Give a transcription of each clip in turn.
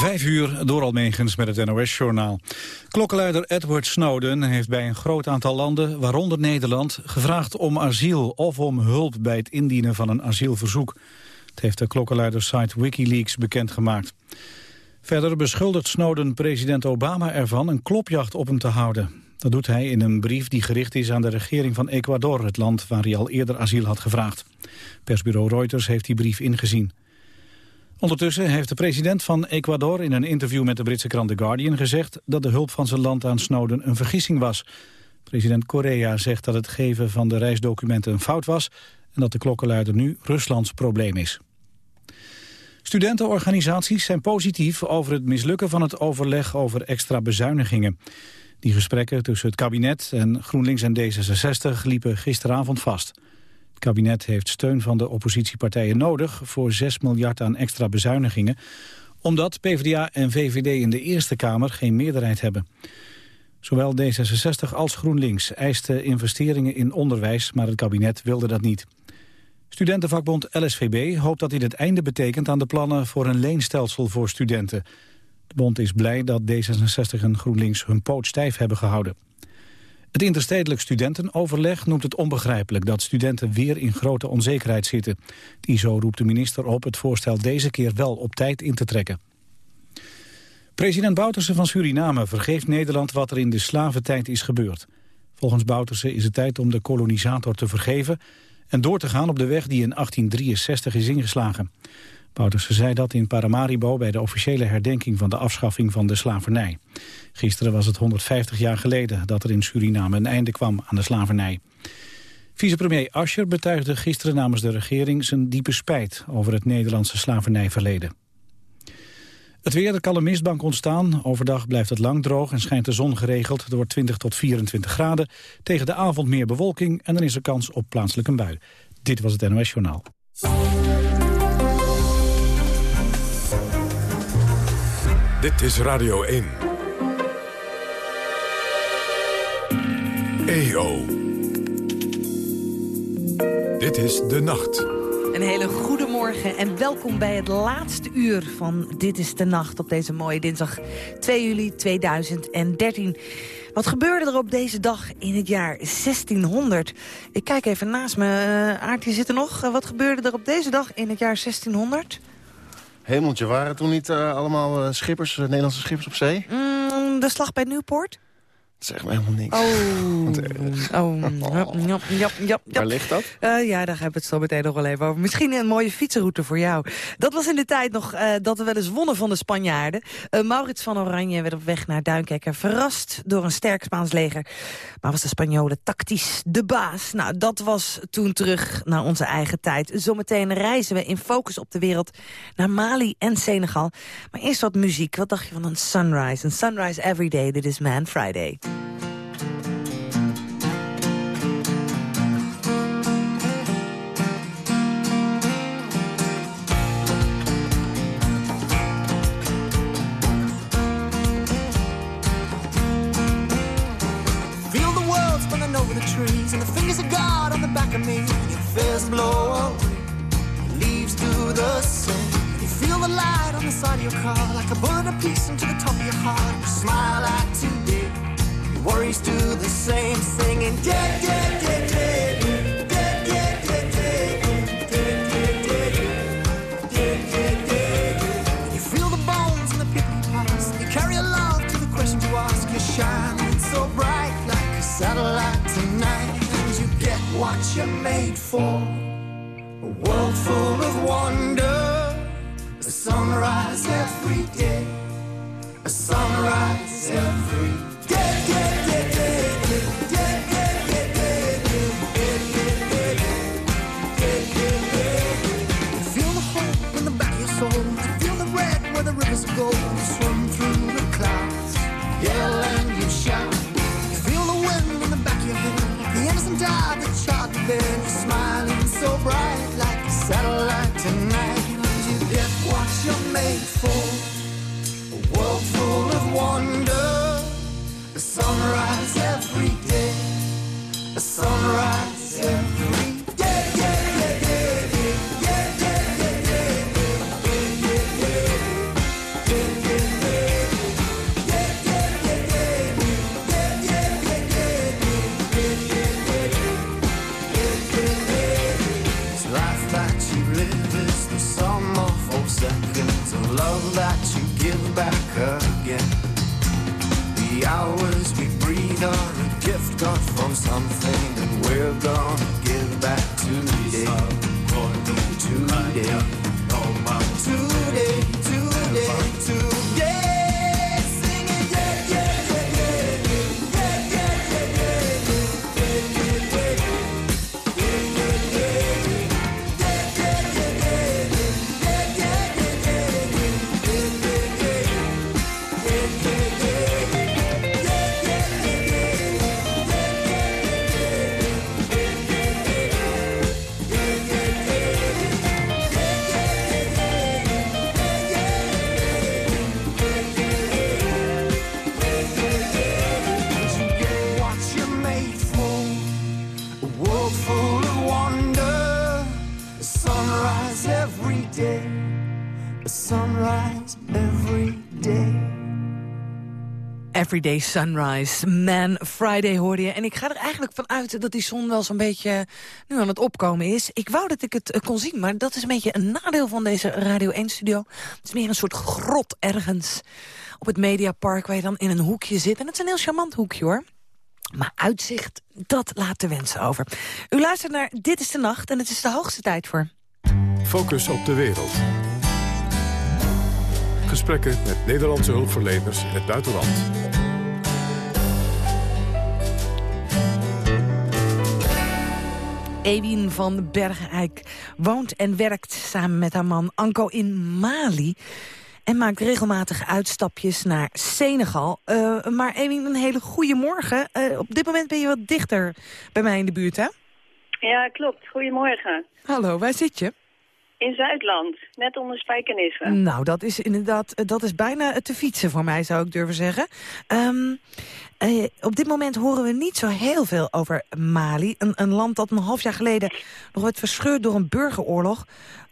Vijf uur door Almegens met het NOS-journaal. Klokkenluider Edward Snowden heeft bij een groot aantal landen, waaronder Nederland, gevraagd om asiel of om hulp bij het indienen van een asielverzoek. Het heeft de klokkenluidersite Wikileaks bekendgemaakt. Verder beschuldigt Snowden president Obama ervan een klopjacht op hem te houden. Dat doet hij in een brief die gericht is aan de regering van Ecuador, het land waar hij al eerder asiel had gevraagd. Persbureau Reuters heeft die brief ingezien. Ondertussen heeft de president van Ecuador in een interview met de Britse krant The Guardian gezegd dat de hulp van zijn land aan Snowden een vergissing was. President Correa zegt dat het geven van de reisdocumenten een fout was en dat de klokkenluider nu Ruslands probleem is. Studentenorganisaties zijn positief over het mislukken van het overleg over extra bezuinigingen. Die gesprekken tussen het kabinet en GroenLinks en D66 liepen gisteravond vast. Het kabinet heeft steun van de oppositiepartijen nodig voor 6 miljard aan extra bezuinigingen, omdat PvdA en VVD in de Eerste Kamer geen meerderheid hebben. Zowel D66 als GroenLinks eisten investeringen in onderwijs, maar het kabinet wilde dat niet. Studentenvakbond LSVB hoopt dat dit het einde betekent aan de plannen voor een leenstelsel voor studenten. De bond is blij dat D66 en GroenLinks hun poot stijf hebben gehouden. Het interstedelijk studentenoverleg noemt het onbegrijpelijk dat studenten weer in grote onzekerheid zitten. Die zo roept de minister op het voorstel deze keer wel op tijd in te trekken. President Bouterse van Suriname vergeeft Nederland wat er in de slaventijd is gebeurd. Volgens Bouterse is het tijd om de kolonisator te vergeven en door te gaan op de weg die in 1863 is ingeslagen. Bouterse zei dat in Paramaribo bij de officiële herdenking van de afschaffing van de slavernij. Gisteren was het 150 jaar geleden dat er in Suriname een einde kwam aan de slavernij. Vicepremier Ascher betuigde gisteren namens de regering zijn diepe spijt over het Nederlandse slavernijverleden. Het weer, er kan een mistbank ontstaan. Overdag blijft het lang droog en schijnt de zon geregeld. Er wordt 20 tot 24 graden. Tegen de avond meer bewolking en dan is er kans op plaatselijke bui. Dit was het NOS Journaal. Dit is Radio 1. EO. Dit is De Nacht. Een hele goede morgen en welkom bij het laatste uur van Dit is de Nacht... op deze mooie dinsdag 2 juli 2013. Wat gebeurde er op deze dag in het jaar 1600? Ik kijk even naast me. Uh, Aart, je zit er nog. wat gebeurde er op deze dag in het jaar 1600? Hemeltje, waren toen niet uh, allemaal uh, schippers, uh, Nederlandse schippers op zee? Mm, de slag bij Newport? Dat zegt me helemaal niks. Oh, oh. Jop, jop, jop, Waar ligt dat? Uh, ja, daar hebben we het zo meteen nog wel even over. Misschien een mooie fietsenroute voor jou. Dat was in de tijd nog uh, dat we wel eens wonnen van de Spanjaarden. Uh, Maurits van Oranje werd op weg naar Duinkerker verrast door een sterk Spaans leger. Maar was de Spanjolen tactisch de baas? Nou, dat was toen terug naar onze eigen tijd. Zometeen reizen we in focus op de wereld naar Mali en Senegal. Maar eerst wat muziek. Wat dacht je van een sunrise? Een sunrise every day. Dit is Man Friday. And the fingers of God on the back of me. Your fears blow away, leaves do the same. You feel the light on the side of your car, like a bullet a piece into the top of your heart. You smile at today, your worries do the same, singing dead, dead, dead, dead. Full of wonder. A sunrise every day. A sunrise every day. day, day, day, Feel the hope in the back of your soul. Feel the red where the rivers go. Swim through the clouds. Yell wonder the sunrise every day, the sunrise every day. that you give back again. Hours we breathe are a gift got from something, and we're gonna give back. Today, today, Everyday Sunrise, Man Friday hoorde je. En ik ga er eigenlijk van uit dat die zon wel zo'n beetje nu aan het opkomen is. Ik wou dat ik het eh, kon zien, maar dat is een beetje een nadeel van deze Radio 1-studio. Het is meer een soort grot ergens op het Mediapark... waar je dan in een hoekje zit. En het is een heel charmant hoekje, hoor. Maar uitzicht, dat laat de wensen over. U luistert naar Dit is de Nacht en het is de hoogste tijd voor... Focus op de wereld. Gesprekken met Nederlandse hulpverleners in het buitenland. Ewien van Bergeijk woont en werkt samen met haar man Anko in Mali. En maakt regelmatig uitstapjes naar Senegal. Eh, maar Ewien, een hele goede morgen. Eh, op dit moment ben je wat dichter bij mij in de buurt, hè? Ja, klopt. Goedemorgen. Hallo, waar zit je? In Zuidland, net onder Spijkenissen. Nou, dat is inderdaad eh, dat is bijna te fietsen voor mij, zou ik durven zeggen. Ehm, eh, op dit moment horen we niet zo heel veel over Mali. Een, een land dat een half jaar geleden nog werd verscheurd door een burgeroorlog.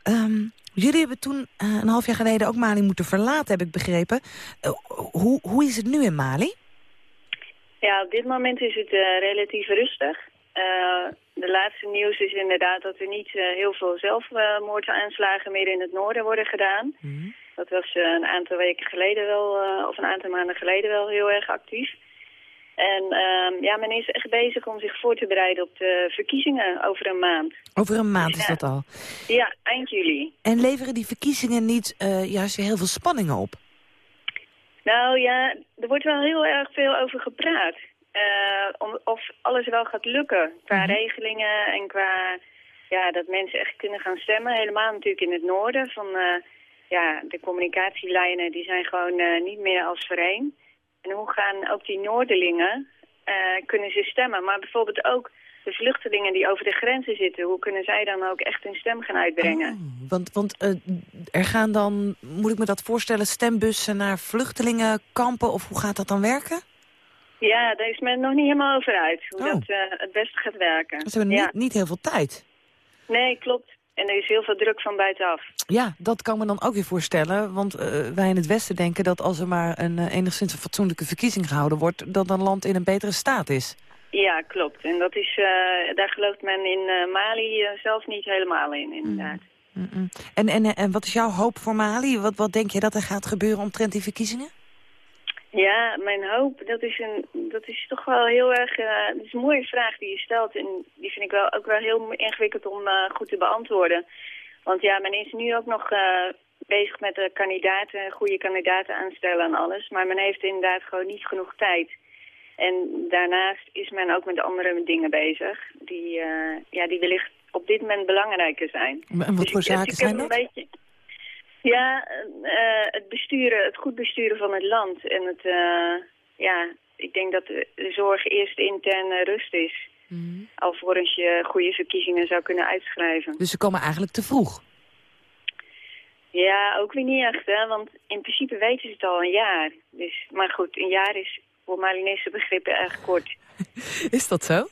Ehm, jullie hebben toen eh, een half jaar geleden ook Mali moeten verlaten, heb ik begrepen. Eh, hoe, hoe is het nu in Mali? Ja, op dit moment is het relatief rustig. Eh, de laatste nieuws is inderdaad dat er niet heel veel zelfmoordaanslagen meer in het noorden worden gedaan. Dat was een aantal weken geleden wel, eh, of een aantal maanden geleden wel heel erg actief. En ehm, ja, men is echt bezig om zich voor te bereiden op de verkiezingen over een maand. Over een maand is Ja. dat al. Ja, eind juli. En leveren die verkiezingen niet eh, juist weer heel veel spanningen op? Nou ja, er wordt wel heel erg veel over gepraat. Eh, om, of alles wel gaat lukken qua regelingen en qua ja, dat mensen echt kunnen gaan stemmen. Helemaal natuurlijk in het noorden. Van, eh, ja, de communicatielijnen die zijn gewoon niet meer als voorheen. En hoe gaan ook die Noorderlingen, eh, kunnen ze stemmen? Maar bijvoorbeeld ook de vluchtelingen die over de grenzen zitten. Hoe kunnen zij dan ook echt hun stem gaan uitbrengen? Oh, want want eh, er gaan dan, moet ik me dat voorstellen, stembussen naar vluchtelingenkampen? Of hoe gaat dat dan werken? Ja, daar is men nog niet helemaal over uit. Hoe Oh. dat eh, het beste gaat werken. Ze hebben ja. niet, niet heel veel tijd. Nee, klopt. En er is heel veel druk van buitenaf. Ja, dat kan me dan ook weer voorstellen. Want eh, wij in het Westen denken dat als er maar een eh, enigszins een fatsoenlijke verkiezing gehouden wordt... dat een land in een betere staat is. Ja, klopt. En dat is, eh, daar gelooft men in Mali zelf niet helemaal in, inderdaad. Mm-mm. En, en, en wat is jouw hoop voor Mali? Wat, wat denk je dat er gaat gebeuren omtrent die verkiezingen? Ja, mijn hoop, dat is, een, dat is toch wel heel erg... eh dat is een mooie vraag die je stelt. En die vind ik wel, ook wel heel ingewikkeld om eh, goed te beantwoorden. Want ja, men is nu ook nog eh, bezig met de kandidaten, goede kandidaten aanstellen en alles. Maar men heeft inderdaad gewoon niet genoeg tijd. En daarnaast is men ook met andere dingen bezig. Die, ja, die wellicht op dit moment belangrijker zijn. En wat Dus voor ik- zaken ik zijn een dat? beetje- Ja, eh, het besturen, het goed besturen van het land. En het, eh, ja, ik denk dat de, zorg eerst interne rust is. Mhm. Alvorens je goede verkiezingen zou kunnen uitschrijven. Dus ze komen eigenlijk te vroeg. Ja, ook weer niet echt, hè. Want in principe weten ze het al een jaar. Dus, maar goed, een jaar is voor Malinese begrippen erg kort. Is dat zo?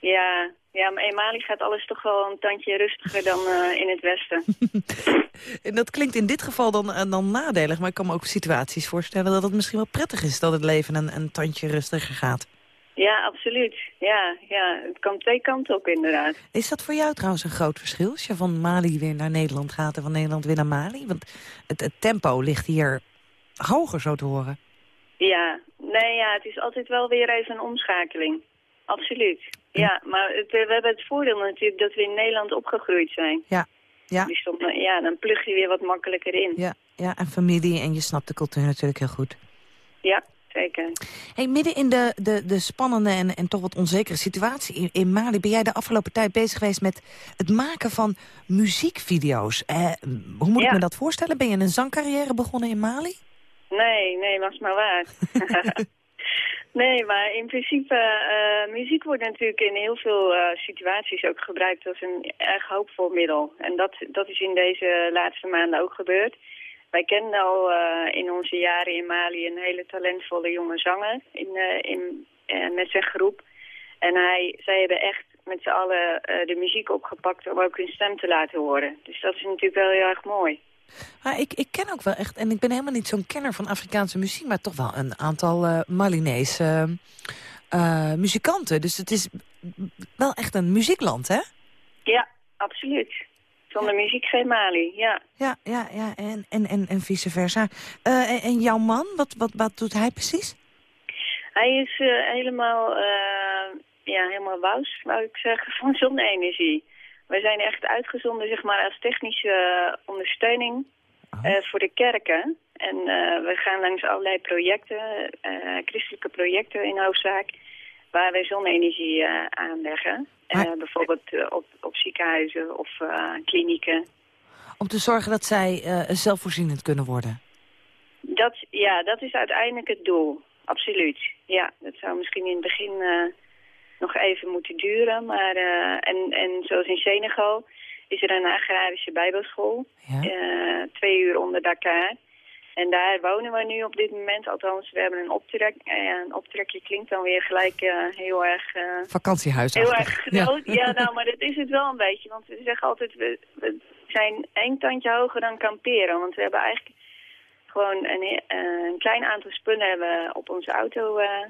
Ja, ja, maar in Mali gaat alles toch wel een tandje rustiger dan eh, in het westen. En dat klinkt in dit geval dan, eh, dan nadelig. Maar ik kan me ook situaties voorstellen dat het misschien wel prettig is... dat het leven een, een tandje rustiger gaat. Ja, absoluut. Ja, ja, het kan twee kanten op inderdaad. Is dat voor jou trouwens een groot verschil als je van Mali weer naar Nederland gaat en van Nederland weer naar Mali? Want het, het tempo ligt hier hoger zo te horen. Ja, nee, ja, het is altijd wel weer even een omschakeling. Absoluut. Ja, maar het, we hebben het voordeel natuurlijk dat we in Nederland opgegroeid zijn. Ja, ja, Dus dan, ja, dan plug je weer wat makkelijker in. ja, ja, en familie en je snapt de cultuur natuurlijk heel goed. Ja, zeker. Hey, midden in de, de, de spannende en, en toch wat onzekere situatie in, in Mali... ben jij de afgelopen tijd bezig geweest met het maken van muziekvideo's. Eh, hoe moet ik me dat voorstellen? Ben je een zangcarrière begonnen in Mali? Nee, nee, was maar waar. nee, maar in principe, eh, muziek wordt natuurlijk in heel veel eh, situaties ook gebruikt als een erg hoopvol middel. En dat, dat is in deze laatste maanden ook gebeurd. Wij kenden al eh, in onze jaren in Mali een hele talentvolle jonge zanger in, in, met zijn groep. En hij, zij hebben echt met z'n allen de muziek opgepakt om ook hun stem te laten horen. Dus dat is natuurlijk wel heel erg mooi. Maar ik, ik ken ook wel echt, en ik ben helemaal niet zo'n kenner van Afrikaanse muziek... maar toch wel een aantal eh Malinese eh, muzikanten. Dus het is wel echt een muziekland, hè? Ja, absoluut. Zonder muziek geen Mali, ja. Ja, ja, ja, en, en, en, en vice versa. Eh, en, en jouw man, wat, wat, wat doet hij precies? Hij is eh, helemaal, eh, ja, helemaal wous, wou ik zeggen, van zonne-energie. Wij zijn echt uitgezonden, zeg maar, als technische eh, ondersteuning Oh. eh, voor de kerken. En eh, we gaan langs allerlei projecten, eh, christelijke projecten in hoofdzaak, waar wij zonne-energie aanleggen. Maar- bijvoorbeeld op, op ziekenhuizen of klinieken. Om te zorgen dat zij zelfvoorzienend kunnen worden. Dat, ja, dat is uiteindelijk het doel. Absoluut. Ja, dat zou misschien in het begin nog even moeten duren. Maar, eh, en, en zoals in Senegal is er een agrarische bijbelschool. Ja? eh, twee uur onder Dakar. En daar wonen we nu op dit moment. Althans, we hebben een optrek. Eh, ja, een optrekje klinkt dan weer gelijk eh, heel erg... eh, Vakantiehuis. Heel erg groot. Ja. nou, maar dat is het wel een beetje. Want we zeggen altijd, we, we zijn één tandje hoger dan kamperen. Want we hebben eigenlijk gewoon een, eh, een klein aantal spullen hebben op onze auto eh,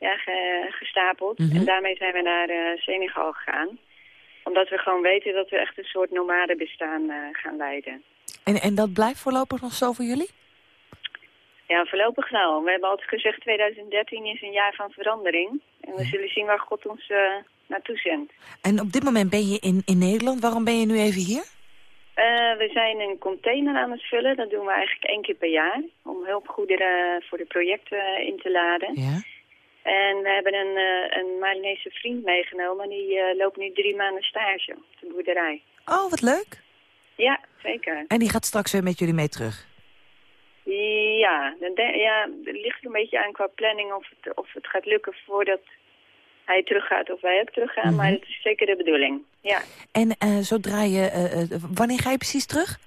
ja, ge- gestapeld. Mhm. En daarmee zijn we naar eh, Senegal gegaan. Omdat we gewoon weten dat we echt een soort nomade bestaan eh, gaan leiden. En, en dat blijft voorlopig nog zo voor jullie? Ja, voorlopig wel. We hebben altijd gezegd 2013 is een jaar van verandering. En we zullen zien waar God ons eh, naartoe zendt. En op dit moment ben je in, in Nederland. Waarom ben je nu even hier? Eh, we zijn een container aan het vullen. Dat doen we eigenlijk één keer per jaar. Om hulpgoederen voor de projecten in te laden. Ja. En we hebben een, eh, een Malinese vriend meegenomen. Die eh, loopt nu drie maanden stage op de boerderij. Oh, wat leuk. Ja, zeker. En die gaat straks weer met jullie mee terug. Ja, ja, het ligt er een beetje aan qua planning of het, of het gaat lukken voordat hij teruggaat of wij ook teruggaan. Mhm. Maar dat is zeker de bedoeling. Ja, En eh, zodra je... wanneer ga je precies terug?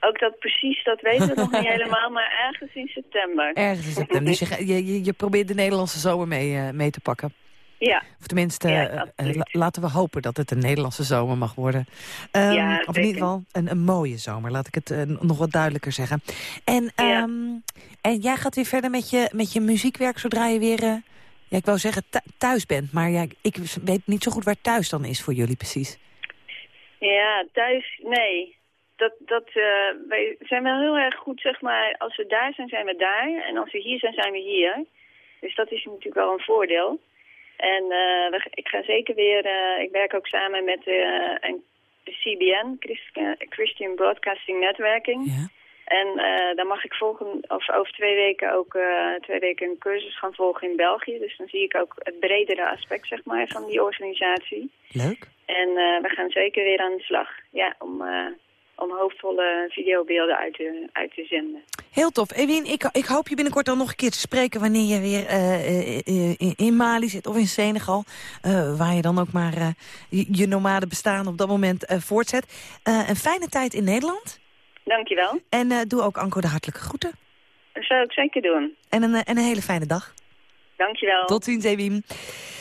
Ook dat precies, dat weten we nog niet helemaal, maar ergens in september. Ergens in september. Dus je, je, je, probeert de Nederlandse zomer mee, eh, mee te pakken. Ja, Of tenminste, Ja, eh, eh, la- laten we hopen dat het een Nederlandse zomer mag worden. Ehm, Ja, of in ieder geval een, een mooie zomer, laat ik het nog wat duidelijker zeggen. En, Ja. ehm, en jij gaat weer verder met je, met je muziekwerk zodra je weer... eh, ja, ik wou zeggen thu- thuis bent, maar ja, ik weet niet zo goed waar thuis dan is voor jullie precies. Ja, thuis, nee. Dat, dat, eh, wij zijn wel heel erg goed, zeg maar, als we daar zijn, zijn we daar. En als we hier zijn, zijn we hier. Dus dat is natuurlijk wel een voordeel. En we, ik ga zeker weer, eh, ik werk ook samen met een CBN, Christ- Christian Broadcasting Networking. Ja. En dan mag ik volgen, of over twee weken ook twee weken een cursus gaan volgen in België. Dus dan zie ik ook het bredere aspect, zeg maar, van die organisatie. Leuk. En we gaan zeker weer aan de slag. Ja, om, om hoofdvolle videobeelden uit te, uit te zenden. Heel tof. Ewien, ik, ik hoop je binnenkort dan nog een keer te spreken... wanneer je weer eh, eh, in, in Mali zit of in Senegal. eh, waar je dan ook maar eh, je, je nomade bestaan op dat moment eh, voortzet. Eh, een fijne tijd in Nederland. Dankjewel. En eh, doe ook Anko de hartelijke groeten. Dat zou ik zeker doen. En een, eh, en een hele fijne dag. Dankjewel. Tot ziens, Ewien.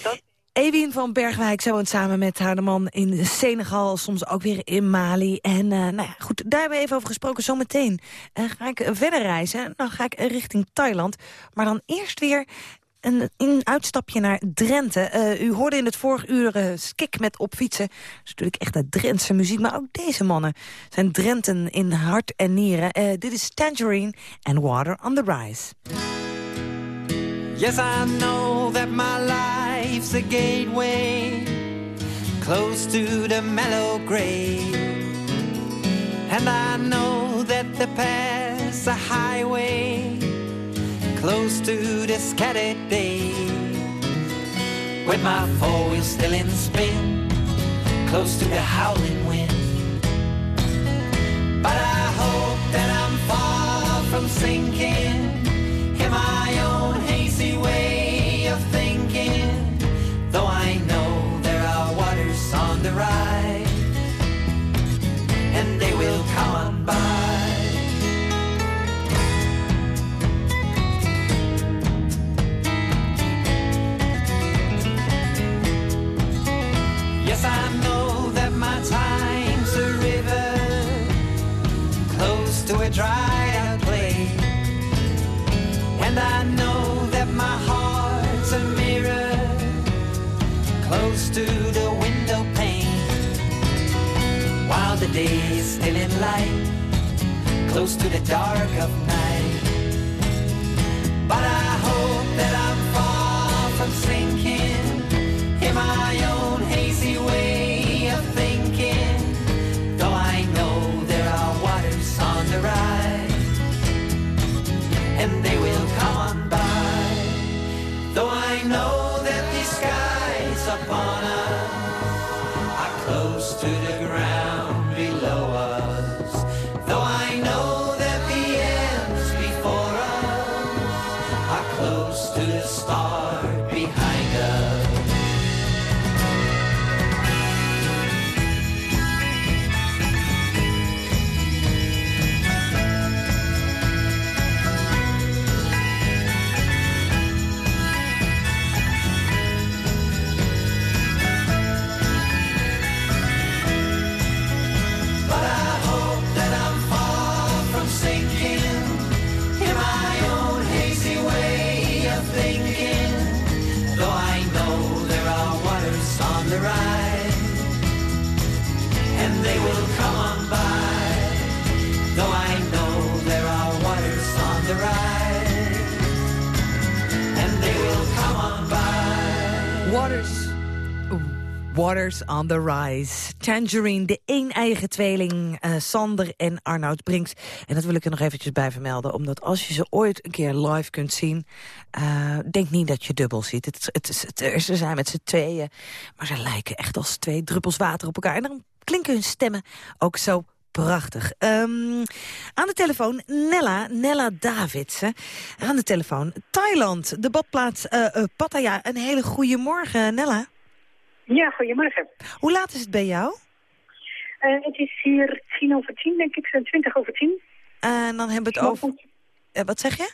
Tot. Ewien van Bergwijk, woont samen met haar man in Senegal, soms ook weer in Mali. En eh, nou ja, goed, daar hebben we even over gesproken. Zometeen eh, ga ik verder reizen. Dan ga ik richting Thailand. Maar dan eerst weer een, een uitstapje naar Drenthe. Eh, u hoorde in het vorige uur uh, Skik met op fietsen. Dat is natuurlijk echt de Drentse muziek. Maar ook deze mannen zijn Drenten in hart en nieren. Uh, dit is Tangerine and Water on the Rise. Yes, I know that my life's a gateway Close to the mellow grave. And I know that the path's a highway Close to the scattered day. With my four wheels still in spin Close to the howling wind. But I hope that I'm far from sinking will come on by. The day is still in light, close to the dark of night. But I hope that I'm far from sinking Waters on the Rise. Tangerine, de een-eigen tweeling eh, Sander en Arnoud Brinks. En dat wil ik er nog eventjes bij vermelden. Omdat als je ze ooit een keer live kunt zien... eh, denk niet dat je dubbel ziet. Het, het, ze zijn met z'n tweeën. Maar ze lijken echt als twee druppels water op elkaar. En dan klinken hun stemmen ook zo prachtig. Ehm, aan de telefoon Nella, Nella Davidsen. Aan de telefoon Thailand, de badplaats eh, Pattaya. Een hele goede morgen, Nella. Ja, goedemorgen. Hoe laat is het bij jou? Eh, het is hier tien over tien, denk ik, twintig over tien. En dan hebben we het over... Eh, wat zeg je?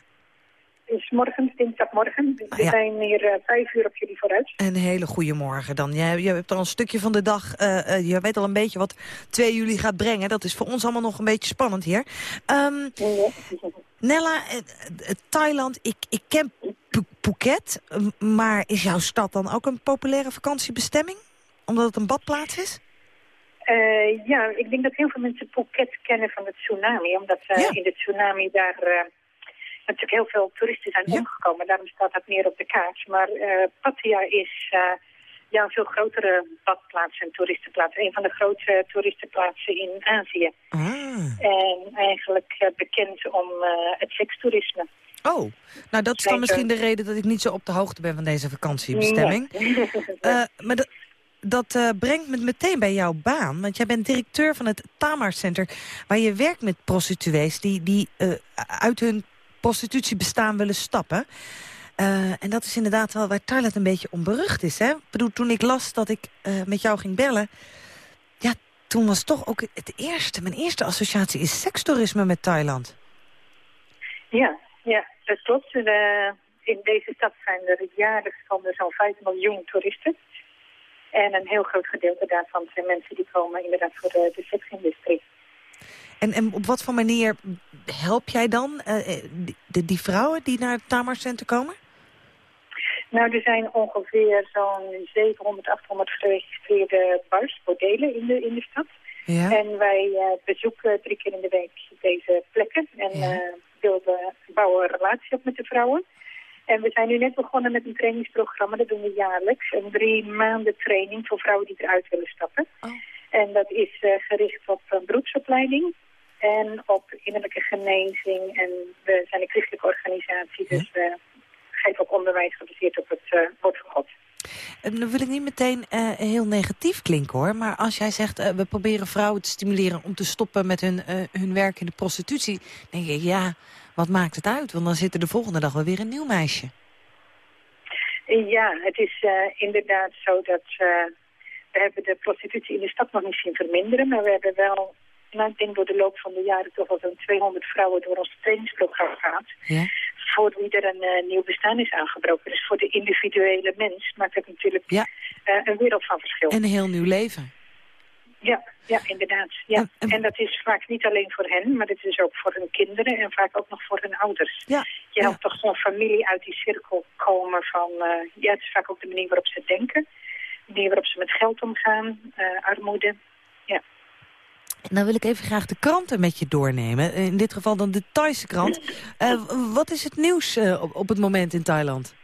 is morgen, dinsdagmorgen. Dus Ah, we zijn hier eh, vijf uur op jullie vooruit. Een hele goede morgen dan. Je, je hebt al een stukje van de dag. eh, eh, je weet al een beetje wat 2 juli gaat brengen. Dat is voor ons allemaal nog een beetje spannend hier. Ehm, Nella, eh, eh, Thailand, ik, ik ken Phuket. Maar is jouw stad dan ook een populaire vakantiebestemming? Omdat het een badplaats is? Eh, ja, ik denk dat heel veel mensen Phuket kennen van het tsunami. Omdat eh, Ja. in de tsunami daar eh, natuurlijk heel veel toeristen zijn Ja. omgekomen. Daarom staat dat meer op de kaart. Maar Pattaya is ja, een veel grotere badplaats en toeristenplaats. Een van de grootste toeristenplaatsen in Azië. Ah. En eigenlijk bekend om het sekstoerisme. Oh, nou dat is dan misschien de reden dat ik niet zo op de hoogte ben van deze vakantiebestemming. Nee. Eh, maar dat, dat eh, brengt me meteen bij jouw baan. Want jij bent directeur van het Tamar Center... waar je werkt met prostituees die, die eh, uit hun prostitutiebestaan willen stappen. Eh, en dat is inderdaad wel waar Thailand een beetje onberucht is. Hè? Ik bedoel, toen ik las dat ik eh, met jou ging bellen... ja, toen was toch ook het eerste... mijn eerste associatie is sekstoerisme met Thailand. Ja, ja, dat klopt. Eh, in deze stad zijn er jaarlijks van zo'n 5 miljoen toeristen. En een heel groot gedeelte daarvan zijn mensen die komen inderdaad voor de, de seksindustrie. En, en op wat voor manier help jij dan eh, eh, die, vrouwen die naar het Tamar Center komen? Nou, er zijn ongeveer zo'n 700, 800 geregistreerde bars, bordelen in de, in de stad. Ja? En wij eh, bezoeken drie keer in de week deze plekken en Ja. eh, beelden, bouwen een relatie op met de vrouwen. En we zijn nu net begonnen met een trainingsprogramma, dat doen we jaarlijks. Een drie maanden training voor vrouwen die eruit willen stappen. Oh. En dat is eh, gericht op een beroepsopleiding en op innerlijke genezing. En we zijn een christelijke organisatie, dus we geven ook onderwijs gebaseerd op het eh, woord van God. En dan wil ik niet meteen eh, heel negatief klinken hoor. Maar als jij zegt, eh, we proberen vrouwen te stimuleren om te stoppen met hun, eh, hun werk in de prostitutie. denk ik, ja, wat maakt het uit? Want dan zit er de volgende dag wel weer een nieuw meisje. Ja, het is eh, inderdaad zo dat eh, we hebben de prostitutie in de stad nog niet zien verminderen. Maar we hebben wel, nou, ik denk door de loop van de jaren toch wel zo'n 200 vrouwen door ons trainingsprogramma gehad. Ja? Voor wie er een eh, nieuw bestaan is aangebroken. Dus voor de individuele mens maakt het natuurlijk Ja. eh, een wereld van verschil. En een heel nieuw leven. Ja, ja, inderdaad. Ja. En- dat is vaak niet alleen voor hen, maar het is ook voor hun kinderen en vaak ook nog voor hun ouders. Ja, Je ja. helpt toch zo'n familie uit die cirkel komen van... eh, ja, het is vaak ook de manier waarop ze denken. De manier waarop ze met geld omgaan, eh, armoede. Ja. Nou wil ik even graag de kranten met je doornemen. In dit geval dan de Thaise krant. Eh, wat is het nieuws eh, op, op het moment in Thailand?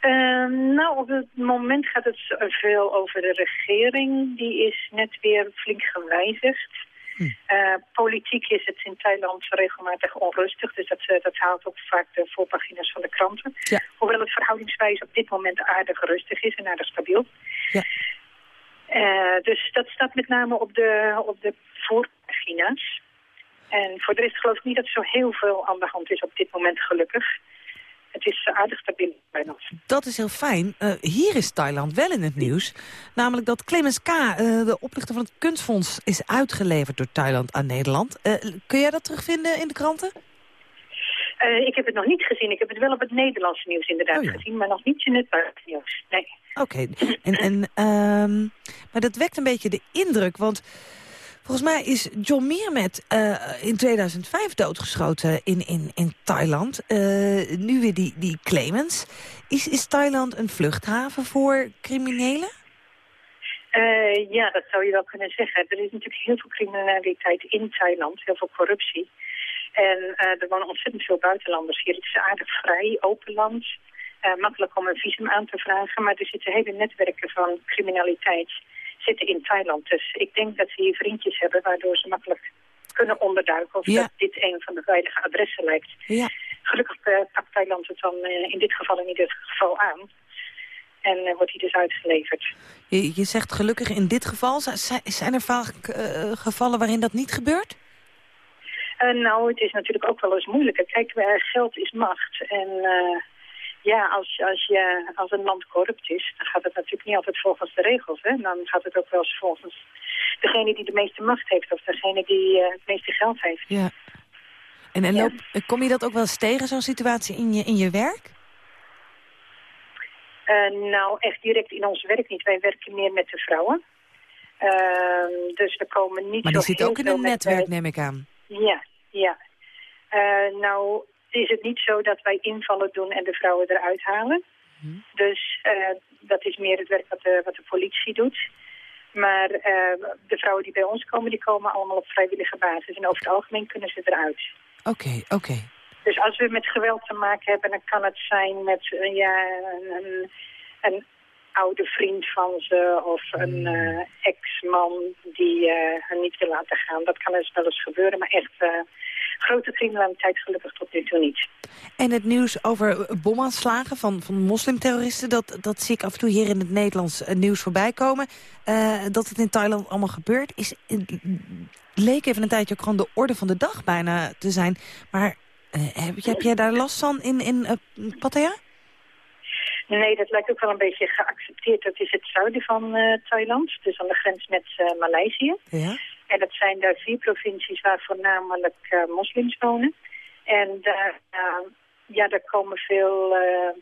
Eh, nou, op het moment gaat het veel over de regering. Die is net weer flink gewijzigd. Hm. Eh, politiek is het in Thailand regelmatig onrustig. Dus dat, dat haalt ook vaak de voorpagina's van de kranten. Ja. Hoewel het verhoudingswijs op dit moment aardig rustig is en aardig stabiel. Ja. Eh, dus dat staat met name op de, op de voorpagina's. En voor de rest geloof ik niet dat er zo heel veel aan de hand is op dit moment gelukkig. Het is eh, aardig stabiel bij ons. Dat is heel fijn. Eh, hier is Thailand wel in het nieuws. Namelijk dat Clemens K., de oprichter van het Kunstfonds... is uitgeleverd door Thailand aan Nederland. Kun jij dat terugvinden in de kranten? Ik heb het nog niet gezien. Ik heb het wel op het Nederlandse nieuws inderdaad Oh ja. gezien, maar nog niet in het buitennieuws. Nee. Oké. En, en, ehm, maar dat wekt een beetje de indruk, want... Volgens mij is John Meermet eh, in 2005 doodgeschoten in, in, in Thailand. Eh, nu weer die, die Clemens. Is, is Thailand een vluchthaven voor criminelen? Eh, ja, dat zou je wel kunnen zeggen. Er is natuurlijk heel veel criminaliteit in Thailand, heel veel corruptie. En er wonen ontzettend veel buitenlanders hier. Het is aardig vrij, open land. Eh, makkelijk om een visum aan te vragen. Maar er zitten hele netwerken van criminaliteit zitten in Thailand. Dus ik denk dat ze hier vriendjes hebben waardoor ze makkelijk kunnen onderduiken. Of Ja. dat dit een van de veilige adressen lijkt. Ja. Gelukkig eh, pakt Thailand het dan eh, in dit geval in ieder geval aan. En wordt hij dus uitgeleverd. Je, je zegt gelukkig in dit geval. Zijn, zijn er vaak gevallen waarin dat niet gebeurt? Nou, het is natuurlijk ook wel eens moeilijker. Kijk, geld is macht. En ja, als, als, je, als een land corrupt is, dan gaat het natuurlijk niet altijd volgens de regels. Hè? Dan gaat het ook wel eens volgens degene die de meeste macht heeft of degene die eh, het meeste geld heeft. Ja. En, en Ja. loop, kom je dat ook wel eens tegen, zo'n situatie in je, in je werk? Eh, nou, echt direct in ons werk niet. Wij werken meer met de vrouwen. Ehm, dus we komen niet Maar zo die zit ook in een netwerk, eh, neem ik aan. Ja, ja. Eh, nou, is het niet zo dat wij invallen doen en de vrouwen eruit halen. Mhm. Dus eh, dat is meer het werk wat de, wat de politie doet. Maar eh, de vrouwen die bij ons komen, die komen allemaal op vrijwillige basis. En over het algemeen kunnen ze eruit. Oké, oké. Dus als we met geweld te maken hebben, dan kan het zijn met eh, ja, een, een, oude vriend van ze of een eh, ex-man die hen niet wil laten gaan. Dat kan dus wel eens gebeuren, maar echt grote criminaliteit gelukkig tot nu toe niet. En het nieuws over bomaanslagen van, van moslimterroristen... Dat, dat zie ik af en toe hier in het Nederlands eh, nieuws voorbij komen. Eh, dat het in Thailand allemaal gebeurt... Is, eh, leek even een tijdje ook gewoon de orde van de dag bijna te zijn. Maar heb, heb jij daar last van in, in Pattaya? Nee, dat lijkt ook wel een beetje geaccepteerd. Dat is het zuiden van Thailand, dus aan de grens met Maleisië. Ja. En dat zijn daar vier provincies waar voornamelijk eh, moslims wonen. En daar, eh, ja, daar komen veel eh,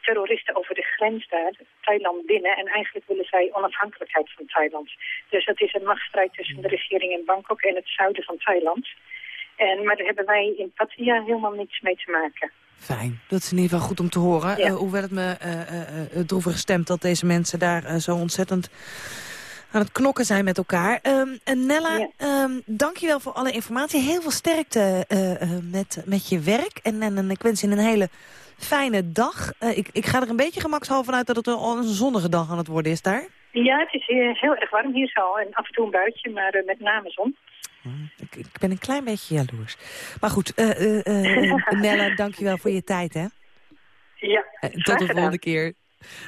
terroristen over de grens daar, Thailand binnen. En eigenlijk willen zij onafhankelijkheid van Thailand. Dus dat is een machtsstrijd tussen de regering in Bangkok en het zuiden van Thailand. En, maar daar hebben wij in Pattaya helemaal niets mee te maken. Fijn. Dat is in ieder geval goed om te horen. Ja. Eh, hoewel het me eh, eh, droevig stemt dat deze mensen daar zo ontzettend aan het knokken zijn met elkaar. Ehm en Nella, Ja. ehm, dank je wel voor alle informatie. Heel veel sterkte eh, eh, met, met je werk. En, en, en ik wens je een hele fijne dag. Eh, ik, ik ga er een beetje gemakshalve vanuit dat het een, een zonnige dag aan het worden is daar. Ja, het is heel erg warm hier zo. En af en toe een buitje, maar met name zon. Ik, ik ben een klein beetje jaloers. Maar goed, eh eh eh, Nella, dank je wel voor je tijd, hè? Ja, Tot de volgende keer.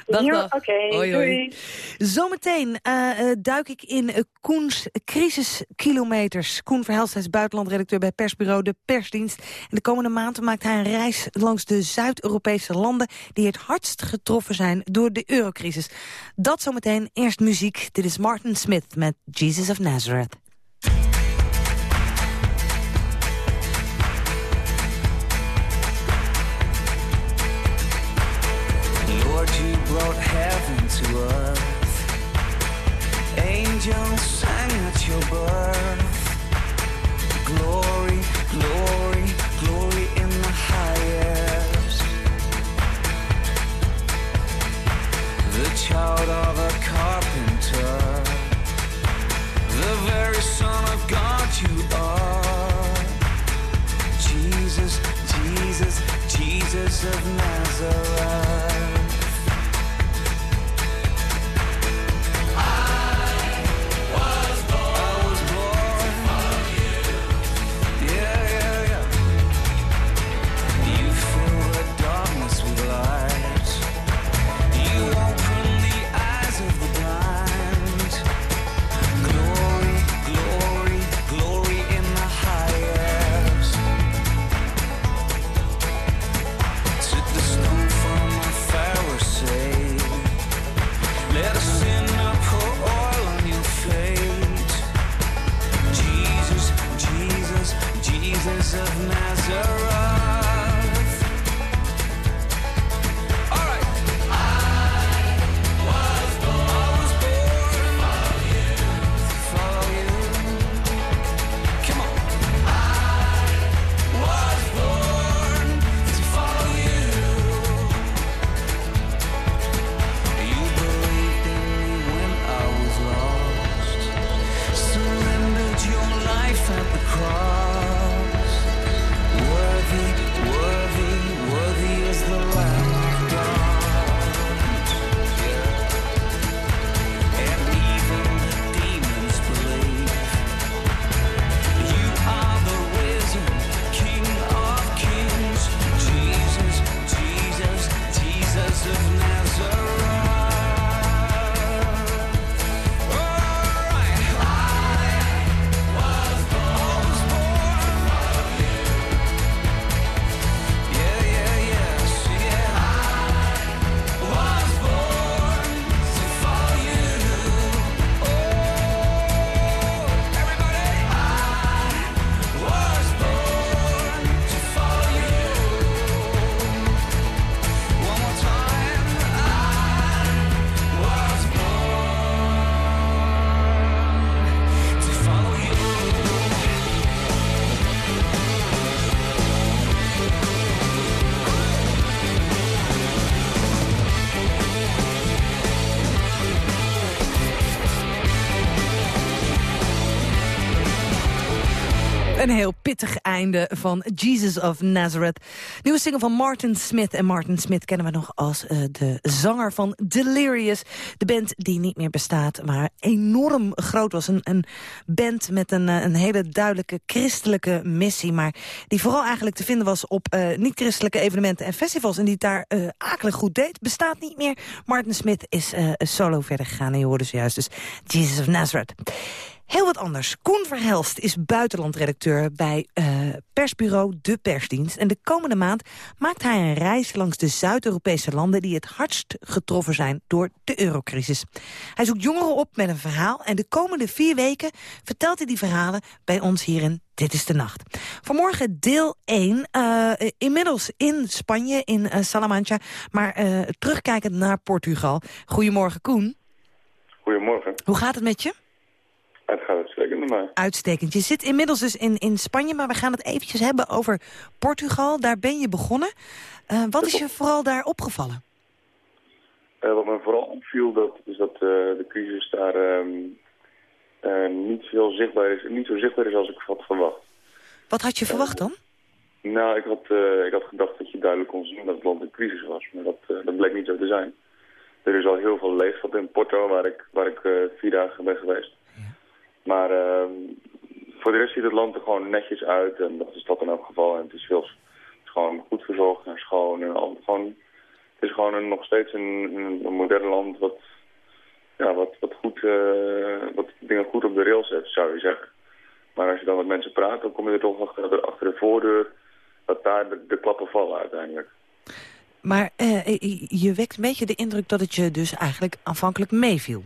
Dag. Oké, Hoi, hoi. doei. Zometeen eh, eh, duik ik in eh, Koens crisiskilometers. Koen Verhelst is buitenlandredacteur bij persbureau De Persdienst. En de komende maanden maakt hij een reis langs de Zuid-Europese landen... die het hardst getroffen zijn door de eurocrisis. Dat zometeen. Eerst muziek. Dit is Martin Smith met Jesus of Nazareth. Een heel pittig einde van Jesus of Nazareth. Nieuwe single van Martin Smith. En Martin Smith kennen we nog als eh, de zanger van Delirious. De band die niet meer bestaat, maar enorm groot was. Een, een band met een, eh, een hele duidelijke christelijke missie. Maar die vooral eigenlijk te vinden was op eh, niet-christelijke evenementen en festivals. En die het daar eh akelig goed deed. Bestaat niet meer. Martin Smith is solo verder gegaan. En je hoorde zojuist dus Jesus of Nazareth. Heel wat anders. Koen Verhelst is buitenlandredacteur bij eh, persbureau De Persdienst. En de komende maand maakt hij een reis langs de Zuid-Europese landen... die het hardst getroffen zijn door de eurocrisis. Hij zoekt jongeren op met een verhaal... en de komende vier weken vertelt hij die verhalen bij ons hier in Dit is de Nacht. Vanmorgen deel 1, eh, inmiddels in Spanje, in eh, Salamanca... maar terugkijkend naar Portugal. Goedemorgen, Koen. Goedemorgen. Hoe gaat het met je? Het gaat uitstekend met mij. Uitstekend. Je zit inmiddels dus in, in Spanje, maar we gaan het eventjes hebben over Portugal. Daar ben je begonnen. Eh, wat is je vooral daar opgevallen? Eh, wat me vooral opviel, dat, is dat eh, de crisis daar ehm, eh, niet, heel zichtbaar is, niet zo zichtbaar is als ik had verwacht. Wat had je verwacht dan? Nou, ik had, ik had gedacht dat je duidelijk kon zien dat het land in crisis was. Maar dat, dat bleek niet zo te zijn. Er is al heel veel leegstand in Porto, waar ik, waar ik vier dagen ben geweest. Maar ehm, voor de rest ziet het land er gewoon netjes uit. En dat is dat in elk geval. En het is, veel, gewoon goed verzorgd en schoon. En al, het is gewoon een, nog steeds een, een, modern land wat, ja, wat, wat, goed, eh, wat dingen goed op de rails zet, zou je zeggen. Maar als je dan met mensen praat, dan kom je er toch achter, achter de voordeur dat daar de, klappen vallen uiteindelijk. Maar eh, je- je wekt een beetje de indruk dat het je dus eigenlijk aanvankelijk meeviel.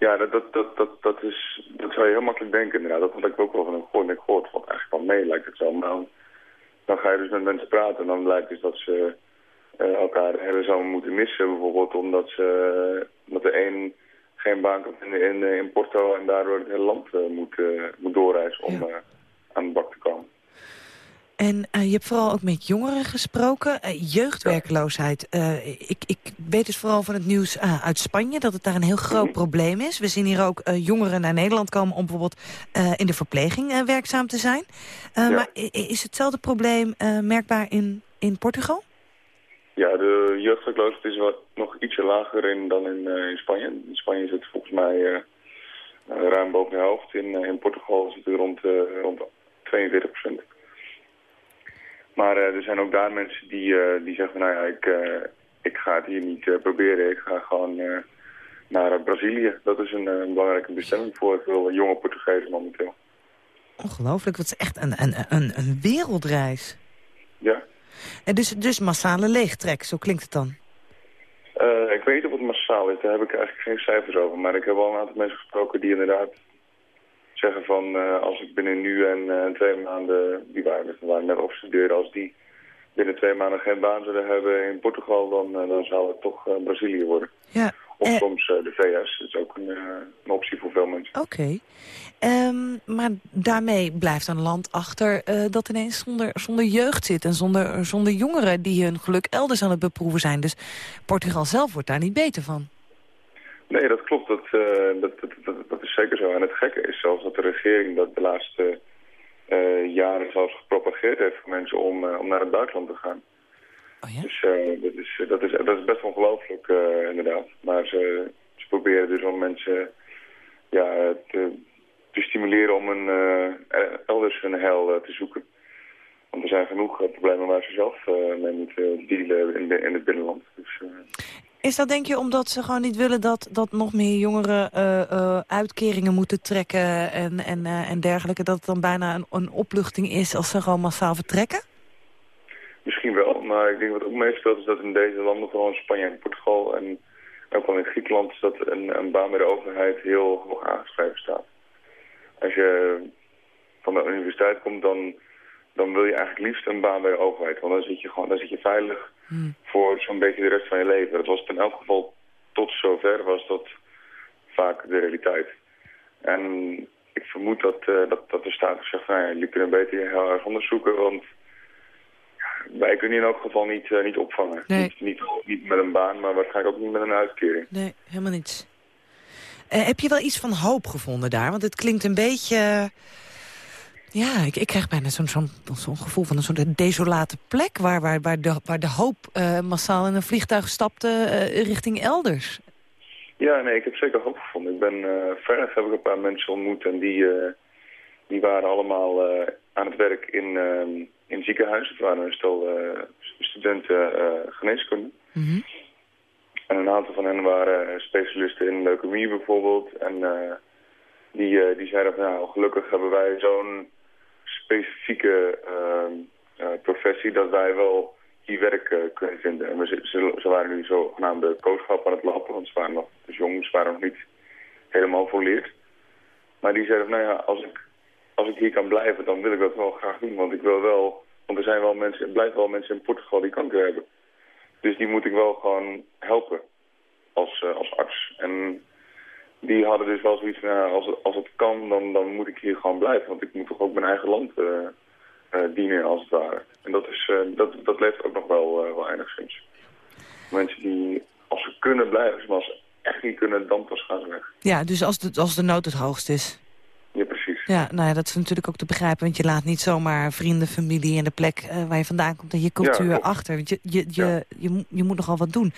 Ja, dat, dat, dat, dat, dat, is, dat zou je heel makkelijk denken inderdaad. Dat had ik ook wel van hem gehoord. En ik gehoord wat eigenlijk wel mee lijkt het zo. Maar dan, dan ga je dus met mensen praten en dan blijkt dus dat ze eh, elkaar hele zomer moeten missen. Bijvoorbeeld omdat, ze, dat de een geen baan kan vinden in, eh, in Porto en daardoor het hele land eh, moet, moet doorreizen om aan de bak te komen. En eh, je hebt vooral ook met jongeren gesproken. Eh, jeugdwerkloosheid. Eh, ik, ik weet dus vooral van het nieuws uit Spanje dat het daar een heel groot probleem is. We zien hier ook jongeren naar Nederland komen om bijvoorbeeld in de verpleging werkzaam te zijn. Ja. Maar is hetzelfde probleem merkbaar in, in Portugal? Ja, de jeugdwerkloosheid is wat, nog ietsje lager in, dan in, in Spanje. In Spanje zit het volgens mij ruim boven de helft. In, in Portugal zit het rond, rond 42 procent. Maar eh, er zijn ook daar mensen die, eh, die zeggen, nou ja, ik, eh, ik ga het hier niet proberen. Ik ga gewoon naar Brazilië. Dat is een, een belangrijke bestemming voor veel jonge Portugezen momenteel. Ongelooflijk, wat is echt een, een, een, een wereldreis. Ja. En dus, dus massale leegtrek, zo klinkt het dan. Ik weet niet of het massaal is, daar heb ik eigenlijk geen cijfers over. Maar ik heb al een aantal mensen gesproken die inderdaad zeggen van... eh, als ik binnen nu en eh, twee maanden, die waren, waren net opgestuderen... als die binnen twee maanden geen baan zouden hebben in Portugal... dan, eh, dan zou het toch Brazilië worden. Ja, Of eh, soms de VS, dat is ook een, een optie voor veel mensen. Oké. Ehm, maar daarmee blijft een land achter dat ineens zonder, zonder jeugd zit... en zonder, zonder jongeren die hun geluk elders aan het beproeven zijn. Dus Portugal zelf wordt daar niet beter van. Nee, dat klopt. Dat, eh, dat, dat, dat, dat is zeker zo. En het gekke is zelfs dat de regering dat de laatste eh, jaren zelfs gepropageerd heeft voor mensen om, eh, om naar het buitenland te gaan. Oh ja? Dus eh, dat, is, dat, is, dat is best ongelooflijk inderdaad. Maar ze, ze proberen dus om mensen ja, te, te stimuleren om een, eh, elders hun heil te zoeken. Want er zijn genoeg problemen waar ze zelf mee moeten dealen in, de, in het binnenland. Dus, Is dat denk je omdat ze gewoon niet willen dat, dat nog meer jongeren eh, eh, uitkeringen moeten trekken en, en, eh, en dergelijke? Dat het dan bijna een, een opluchting is als ze gewoon massaal vertrekken? Misschien wel, maar ik denk wat ook meespeelt is dat in deze landen, vooral in Spanje en Portugal en ook wel in Griekenland, is dat een, een baan bij de overheid heel hoog aangeschreven staat. Als je van de universiteit komt, dan, dan wil je eigenlijk liefst een baan bij de overheid. Want dan zit je, gewoon, dan zit je veilig voor zo'n beetje de rest van je leven. Dat was in elk geval tot zover was dat vaak de realiteit. En ik vermoed dat, eh, dat, dat de staat zegt, nou ja, jullie kunnen beter heel erg onderzoeken, want wij kunnen je in elk geval niet, eh, niet opvangen. Nee. Niet, niet, niet met een baan, maar waarschijnlijk ook niet met een uitkering. Nee, helemaal niets. Eh, heb je wel iets van hoop gevonden daar? Want het klinkt een beetje... eh, ja, ik, ik krijg bijna zo'n zo'n gevoel van een soort desolate plek... waar, waar, waar, de, waar de hoop eh, massaal in een vliegtuig stapte eh, richting elders. Ja, nee, ik heb zeker hoop gevonden. Ik ben uh, verder heb ik een paar mensen ontmoet en die, die waren allemaal aan het werk in, uh, in ziekenhuizen. Het waren een stel studenten geneeskunde. Mhm. Mm -hmm. En een aantal van hen waren specialisten in leukemie bijvoorbeeld. En die, die zeiden van nou, gelukkig hebben wij zo'n specifieke professie dat wij wel hier werk uh, kunnen vinden. En we, ze, waren nu zogenaamde coachschap aan het lappen, want ze waren nog dus jong, waren nog niet helemaal volleerd. Maar die zeiden, nou ja, als ik, als ik hier kan blijven, dan wil ik dat wel graag doen. Want ik wil wel, want er zijn wel mensen, er blijven wel mensen in Portugal die kanker hebben. Dus die moet ik wel gewoon helpen als, uh, als arts. En die hadden dus wel zoiets van, nou, als, het- als het kan, dan, dan moet ik hier gewoon blijven. Want ik moet toch ook mijn eigen land eh, eh, dienen, als het ware. En dat, is, eh, dat, dat leeft ook nog wel, wel enigszins. Mensen die, als ze kunnen blijven, maar als ze echt niet kunnen, dan pas gaan ze weg. Ja, dus als de, als de nood het hoogst is. Ja, precies. Ja, nou ja, dat is natuurlijk ook te begrijpen. Want je laat niet zomaar vrienden, familie en de plek waar je vandaan komt... en je cultuur achter. Want je, je, je, je, moet- je moet nogal wat doen.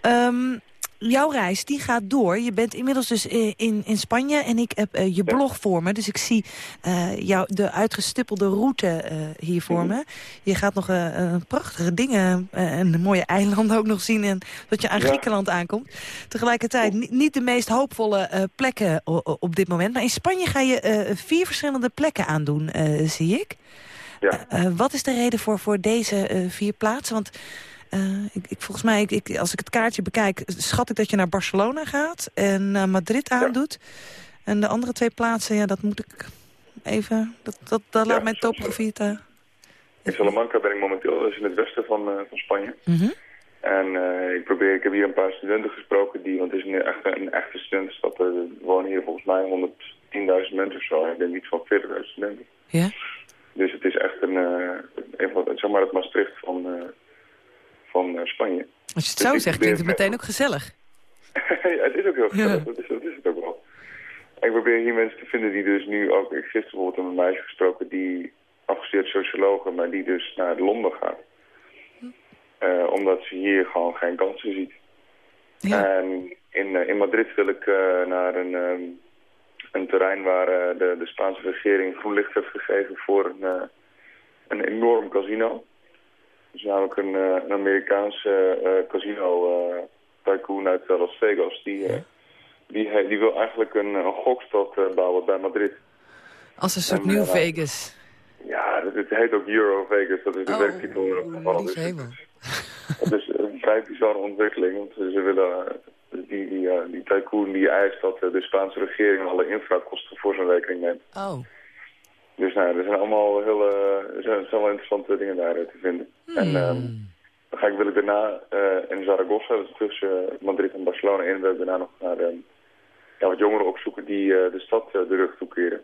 Ehm, jouw reis, die gaat door. Je bent inmiddels dus in, in, in Spanje en ik heb eh, je blog voor me. Dus ik zie eh, jou, de uitgestippelde route eh, hier voor Mhm. me. Je gaat nog eh, eh, prachtige dingen eh, en mooie eilanden ook nog zien... en dat je aan Ja. Griekenland aankomt. Tegelijkertijd ni- niet de meest hoopvolle eh, plekken op dit moment. Maar in Spanje ga je eh, vier verschillende plekken aandoen, eh, zie ik. Ja. Eh, wat is de reden voor, voor deze eh, vier plaatsen? Want eh, ik, ik, volgens mij, ik, als ik het kaartje bekijk, schat ik dat je naar Barcelona gaat en Madrid aandoet. En de andere twee plaatsen, ja, dat moet ik even... Dat, dat, dat laat mijn topografie het... eh, In Salamanca ben ik momenteel, dat is in het westen van, eh, van Spanje. mhm. En ik, probeer, ik heb hier een paar studenten gesproken, die, want het is een echte, een echte studentenstad. Er wonen hier volgens mij 110.000 mensen of zo. Ik denk iets van 40.000 studenten. Ja? Dus het is echt een, een van, zeg maar het Maastricht van, van eh, Spanje. Als je het Dus zo zegt, klinkt het meteen ook gezellig. ja, het is ook heel gezellig, Ja. dat, is, dat is het ook wel. En ik probeer hier mensen te vinden die dus nu ook... Ik gisteren bijvoorbeeld een meisje gesproken die afgestudeerd sociologe, maar die dus naar Londen gaat. Eh, omdat ze hier gewoon geen kansen ziet. Ja. En in, eh, in Madrid wil ik naar een, ehm, een terrein waar de, de Spaanse regering groen licht heeft gegeven voor een, een enorm casino. Dus namelijk een, eh, een Amerikaanse eh, casino eh tycoon uit Las Vegas. Die, die, wil eigenlijk een, een gokstad bouwen bij Madrid. Als een soort En, New Vegas. Ja, het, het heet ook Euro Vegas. Dat is de Oh, werktitel lieve Dus het is een vrij bizarre ontwikkeling. Want ze willen, die, die, die tycoon die eist dat de Spaanse regering alle infrakosten voor zijn rekening neemt. Oh. Dus nou, er zijn allemaal heel, er zijn, er zijn wel interessante dingen daar eh, te vinden. En ehm, dan ga ik, wil ik daarna eh, in Zaragoza, dat is tussen eh, Madrid en Barcelona in, wil ik daarna nog naar ehm, ja, wat jongeren opzoeken die de stad de rug toekeren.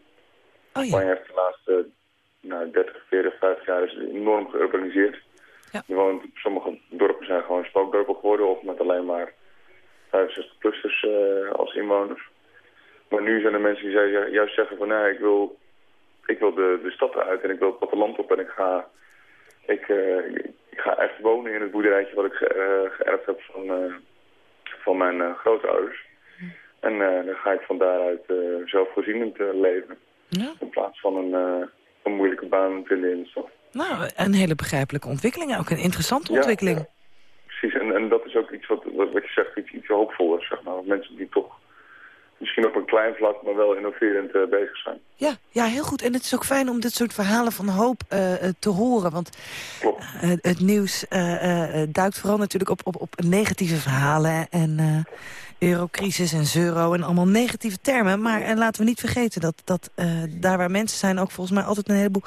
Oh ja. Spanje heeft de laatste nou, 30, 40, 50 jaar is enorm geurbaniseerd. Ja. Woont- sommige dorpen zijn gewoon spookdorpen geworden of met alleen maar 65-plussers eh, als inwoners. Maar nu zijn er mensen die juist zeggen van nee, ik wil, ik wil de, de stad uit en ik wil het platteland op en ik ga, ik, eh, ik ga echt wonen in het boerderijtje wat ik eh, geërfd heb van, eh, van mijn grootouders. En dan ga ik van daaruit zelfvoorzienend leven. Ja. In plaats van een, een moeilijke baan vinden in de stad. Nou, een hele begrijpelijke ontwikkeling. Ook een interessante ontwikkeling. ja. Precies, en, en dat is ook iets wat, wat, je zegt, iets, iets hoopvollers, zeg maar. Mensen die toch misschien op een klein vlak, maar wel innoverend eh, bezig zijn. Ja, ja, heel goed. En het is ook fijn om dit soort verhalen van hoop eh, eh, te horen. Want Klopt. het nieuws duikt vooral natuurlijk op, op, op negatieve verhalen. En eurocrisis en euro en allemaal negatieve termen. Maar en laten we niet vergeten dat, dat daar waar mensen zijn... ook volgens mij altijd een heleboel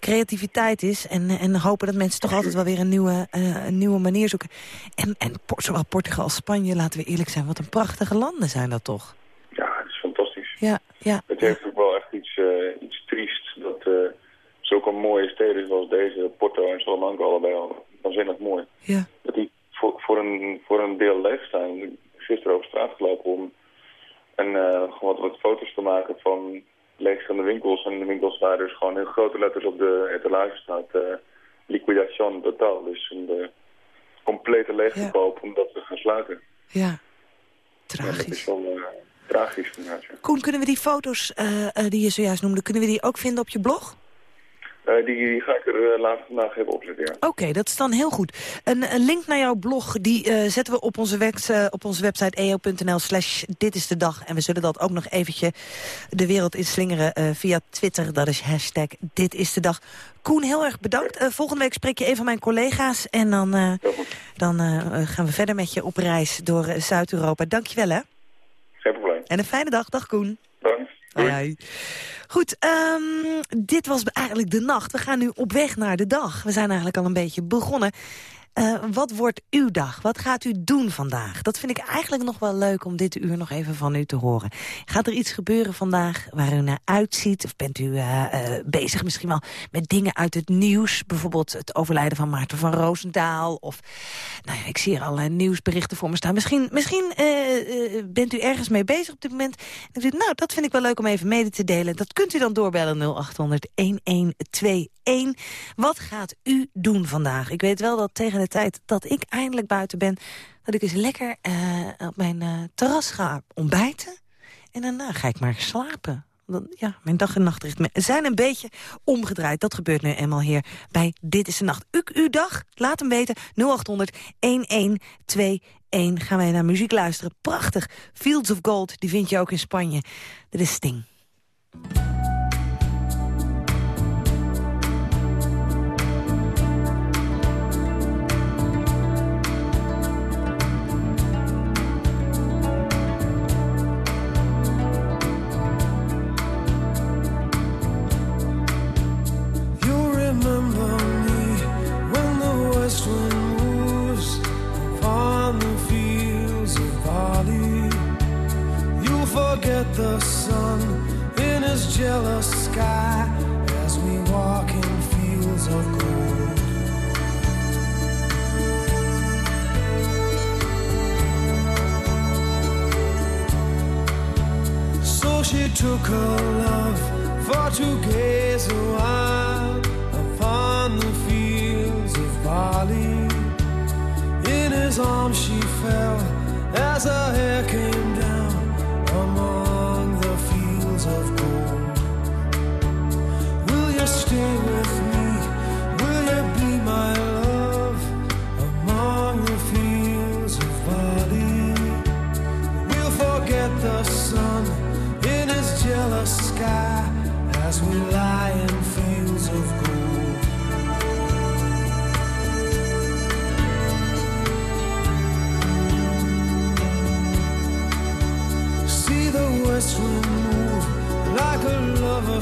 creativiteit is. En, en hopen dat mensen toch altijd wel weer een nieuwe, een nieuwe manier zoeken. En, en zowel Portugal als Spanje, laten we eerlijk zijn... wat een prachtige landen zijn dat toch? Ja, het is fantastisch. Ja, ja. Het heeft ook wel echt iets, eh iets triest dat eh zulke mooie steden zoals deze, Porto en Salamanca allebei al waanzinnig mooi. ja. Dat die voor, voor, een, voor een deel leeg staan. Gisteren over straat gelopen om en, eh, gewoon wat, wat foto's te maken van leegstaande winkels. En de winkels waar dus gewoon in grote letters op de etalage staat eh liquidation totaal. Dus een de complete leegverkoop omdat we gaan sluiten. Ja, Ja, tragisch. eh, tragisch inderdaad. ja. Koen, kunnen we die foto's eh, eh, die je zojuist noemde... kunnen we die ook vinden op je blog? Eh, die, die ga ik er later vandaag even opzetten, ja. Oké, dat is dan heel goed. Een, een link naar jouw blog die zetten we op onze, op onze website eo.nl slash dit is de dag. En we zullen dat ook nog eventje de wereld inslingeren via Twitter. Dat is hashtag dit is de dag. Koen, heel erg bedankt. Volgende week spreek je een van mijn collega's. En dan, dan gaan we verder met je op reis door Zuid-Europa. Dankjewel hè. Geen probleem. En een fijne dag. Dag Koen. Hoi, hoi. Goed, ehm, dit was eigenlijk de nacht. We gaan nu op weg naar de dag. We zijn eigenlijk al een beetje begonnen. Eh, wat wordt uw dag? Wat gaat u doen vandaag? Dat vind ik eigenlijk nog wel leuk om dit uur nog even van u te horen. Gaat er iets gebeuren vandaag waar u naar uitziet? Of bent u eh, eh, bezig misschien wel met dingen uit het nieuws? Bijvoorbeeld het overlijden van Maarten van Roosendaal. Of, nou ja, ik zie hier allerlei nieuwsberichten voor me staan. Misschien, misschien bent u ergens mee bezig op dit moment. Nou, dat vind ik wel leuk om even mede te delen. Dat kunt u dan doorbellen 0800 1121. Wat gaat u doen vandaag? Ik weet wel dat tegen tijd dat ik eindelijk buiten ben... dat ik eens lekker eh, op mijn eh, terras ga ontbijten. En daarna ga ik maar slapen. Dan, ja, mijn dag- en nachtritme zijn een beetje omgedraaid. Dat gebeurt nu eenmaal hier bij Dit is de Nacht. U, uw dag? Laat hem weten. 0800 1121 gaan wij naar muziek luisteren. Prachtig. Fields of Gold, die vind je ook in Spanje. Dit is Sting. Took love for to gaze a while upon the fields of barley. In his arms she fell as her hair came down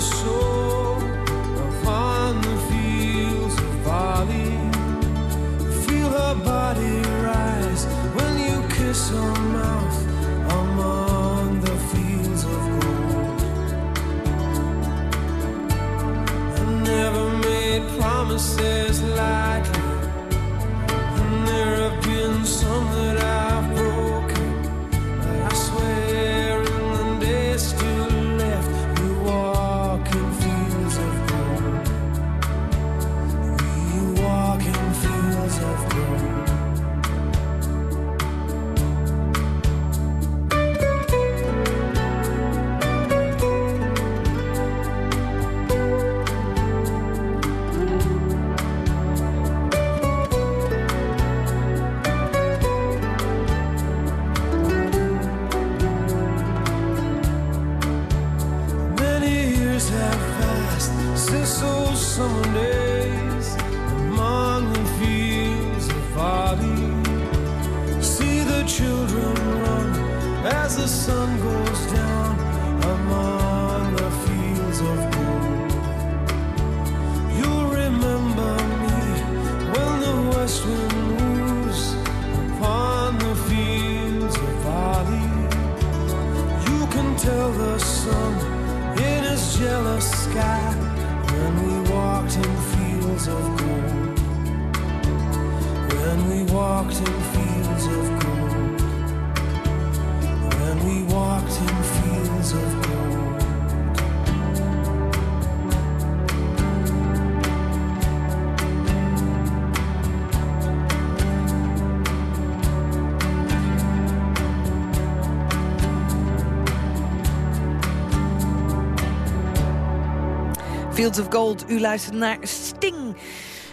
soul summer days among the fields of barley. See the children run as the sun goes down among Fields of Gold, u luistert naar Sting.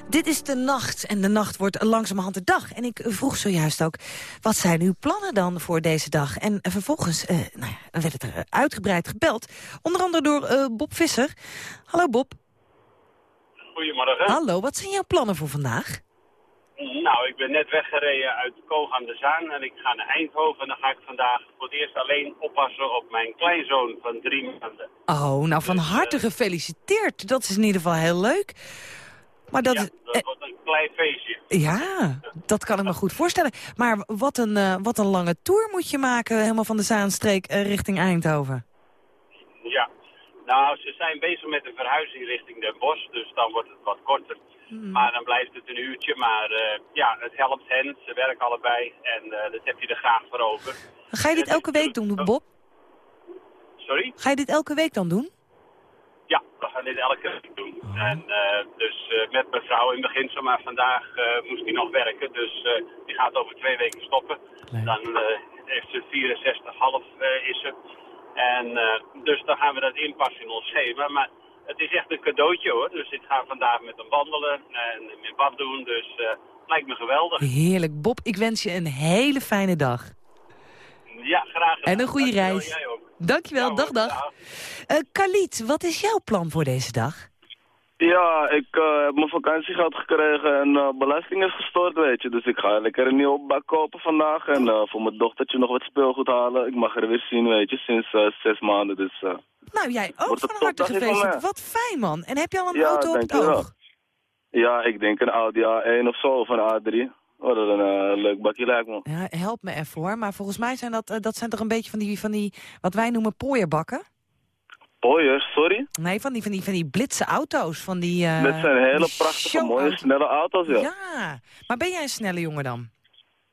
Dit is de nacht en de nacht wordt langzamerhand de dag. En ik vroeg zojuist ook, wat zijn uw plannen dan voor deze dag? En vervolgens eh, nou ja, werd het er uitgebreid gebeld. Onder andere door eh, Bob Visser. Hallo Bob. Goedemorgen. Hallo, wat zijn jouw plannen voor vandaag? Nou, ik ben net weggereden uit Koog aan de Zaan en ik ga naar Eindhoven. En dan ga ik vandaag voor het eerst alleen oppassen op mijn kleinzoon van drie maanden. Oh, nou van harte gefeliciteerd. Dat is in ieder geval heel leuk. Maar dat Ja, dat wordt een klein klein feestje. Ja, dat kan ik me goed voorstellen. Maar wat een, eh, wat een lange tour moet je maken, helemaal van de Zaanstreek eh, richting Eindhoven. Ja. Nou, ze zijn bezig met een verhuizing richting Den Bosch, dus dan wordt het wat korter. Maar dan blijft het een uurtje. Maar eh, ja, het helpt hen. Ze werken allebei en eh, dat heb je er graag voor over. Ga je dit elke week doen, Bob? Sorry? Ga je dit elke week dan doen? Ja, we gaan dit elke week doen. En eh, dus eh, met mijn vrouw in beginsel, maar vandaag moest hij nog werken. Dus die gaat over twee weken stoppen. Dan heeft ze 64,5 eh, is ze. En dus dan gaan we dat inpassen in ons schema. Maar het is echt een cadeautje hoor. Dus ik ga vandaag met hem wandelen en mijn bad doen. Dus eh lijkt me geweldig. Heerlijk. Bob, ik wens je een hele fijne dag. Ja, graag gedaan. En een goede Dankjewel, reis. jij ook. Dankjewel, dag dag. Eh Khalid, wat is jouw plan voor deze dag? Ja, ik eh, heb mijn vakantiegeld gekregen en eh, belasting is gestort, weet je. Dus ik ga lekker een nieuwe bak kopen vandaag en eh, voor mijn dochtertje nog wat speelgoed halen. Ik mag er weer zien, weet je, sinds zes maanden. Dus Nou, jij ook van harte gefeliciteerd. Wat fijn, man. En heb je al een ja, auto op het oog? Ja, ik denk een Audi A1 of zo, of een A3. Oh, dat een leuk bakje lijkt me. Ja, help me ervoor. Maar volgens mij zijn dat, dat zijn toch een beetje van die, van die wat wij noemen pooierbakken? Pooiers, sorry? Nee, van die, van die, van die blitse auto's. Van die, eh, Dit zijn hele prachtige, mooie, snelle auto's, ja. Ja, maar ben jij een snelle jongen dan?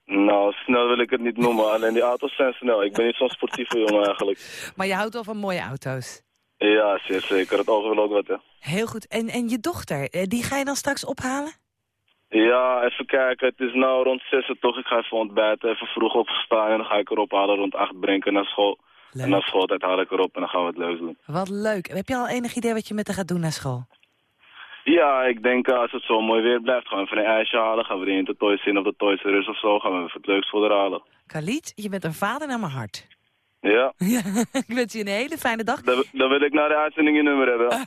Nou, snel wil ik het niet noemen, alleen die auto's zijn snel. Ik ben niet zo'n sportieve jongen eigenlijk. Maar je houdt wel van mooie auto's. Ja, zeer zeker. Het oog wil ook wat, hè. Heel goed. En, en je dochter, eh, die ga je dan straks ophalen? Ja, even kijken. Het is nou rond zes uur toch. Ik ga even ontbijten, even vroeg opstaan en dan ga ik erop halen rond acht brengen naar school. En na schooltijd haal ik erop en dan gaan we het leuks doen. Wat leuk. Heb je al enig idee wat je met haar gaat doen naar school? Ja, ik denk eh, als het zo mooi weer blijft, gaan we even een ijsje halen. Gaan we in de Toys in of de Toys R Us of zo. Gaan we even het leuks voor haar halen. Khalid, je bent een vader naar mijn hart. Ja, Ja, ik wens je een hele fijne dag. dan, dan wil ik naar de uitzending je nummer hebben.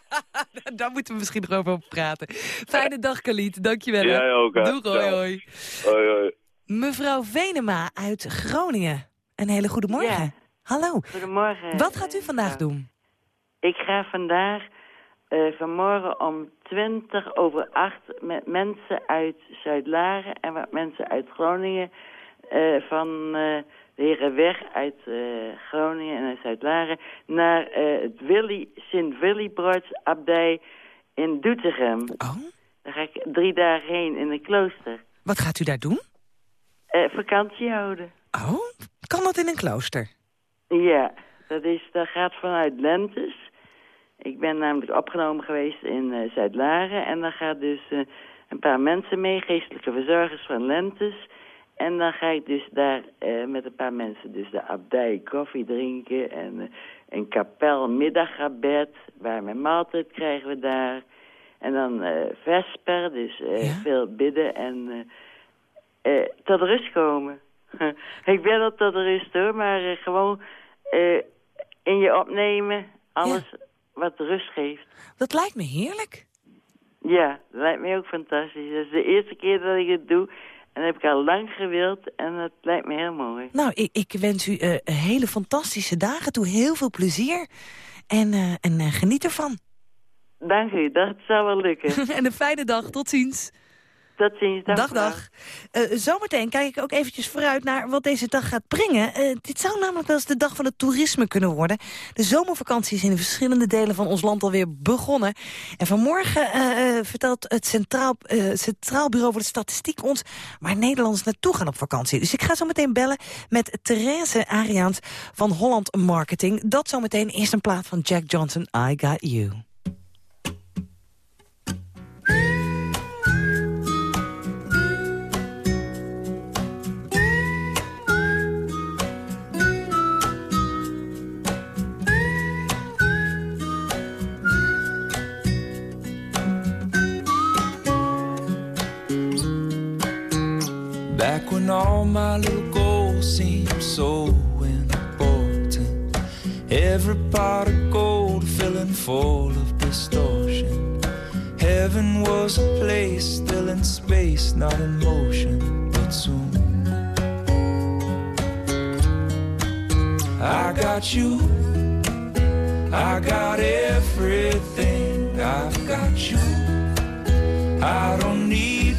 Daar moeten we misschien nog over praten. Fijne dag, Khalid. Dankjewel. hè. Jij ook, hè. Doeg, hoi, hoi. Hoi, hoi. Mevrouw Venema uit Groningen. Een hele goede morgen. Hallo. Goedemorgen. Wat gaat u vandaag doen? Ik ga vandaag eh, vanmorgen om 20 over 8 met mensen uit Zuid-Laren en wat mensen uit Groningen eh, van eh, de Herenweg uit Groningen en uit Zuid-Laren naar het Willy, Sint-Willibrods abdij in Doetinchem. Oh? Daar ga ik drie dagen heen in een klooster. Wat gaat u daar doen? Vakantie houden. Oh, kan dat in een klooster? Ja, dat, is, dat gaat vanuit Lentes. Ik ben namelijk opgenomen geweest in eh, Zuid-Laren. En dan gaat dus eh, een paar mensen mee, geestelijke verzorgers van Lentes. En dan ga ik dus daar eh, met een paar mensen dus de abdij koffie drinken. En een kapel middaggebed. Waar mijn maaltijd krijgen we daar. En dan vesper, dus veel bidden en tot rust komen. ik ben al tot rust hoor, maar gewoon eh, in je opnemen alles wat rust geeft. Dat lijkt me heerlijk. Ja, dat lijkt me ook fantastisch. Dat is de eerste keer dat ik het doe. En dat heb ik al lang gewild en dat lijkt me heel mooi. Nou, ik, ik wens u eh, hele fantastische dagen toe. Heel veel plezier. En, eh, en geniet ervan. Dank u, dat zou wel lukken. en een fijne dag. Tot ziens. Tot ziens. Dag, dag. dag. Eh, zometeen kijk ik ook eventjes vooruit naar wat deze dag gaat brengen. Eh, dit zou namelijk wel eens de dag van het toerisme kunnen worden. De zomervakantie is in verschillende delen van ons land alweer begonnen. En vanmorgen eh, vertelt het Centraal, Centraal Bureau voor de Statistiek ons... waar Nederlanders naartoe gaan op vakantie. Dus ik ga zo meteen bellen met Therese Ariaans van Holland Marketing. Dat zometeen eerst een plaat van Jack Johnson, I Got You. My little goals seemed so important. Every pot of gold filling full of distortion. Heaven was a place still in space, not in motion, but soon. I got you, I got everything, I've got you. I don't need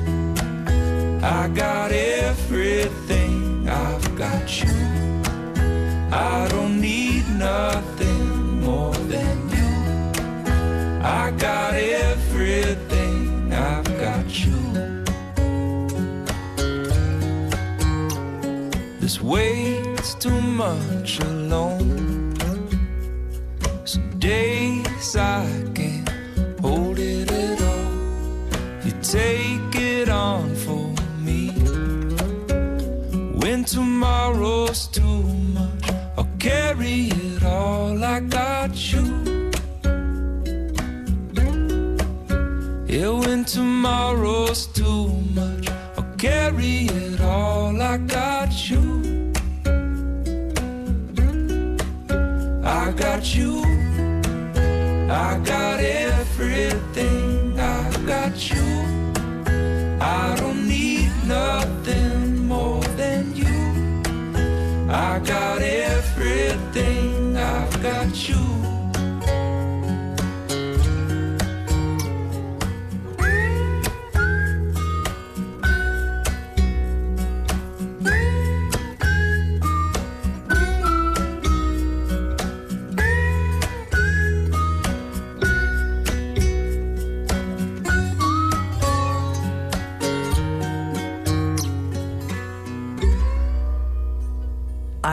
I got everything, I've got you. I don't need nothing more than you. I got everything, I've got you. This weight's too much alone. Some days I When tomorrow's too much, I'll carry it all. I got you. Yeah, when tomorrow's too much, I'll carry it all. I got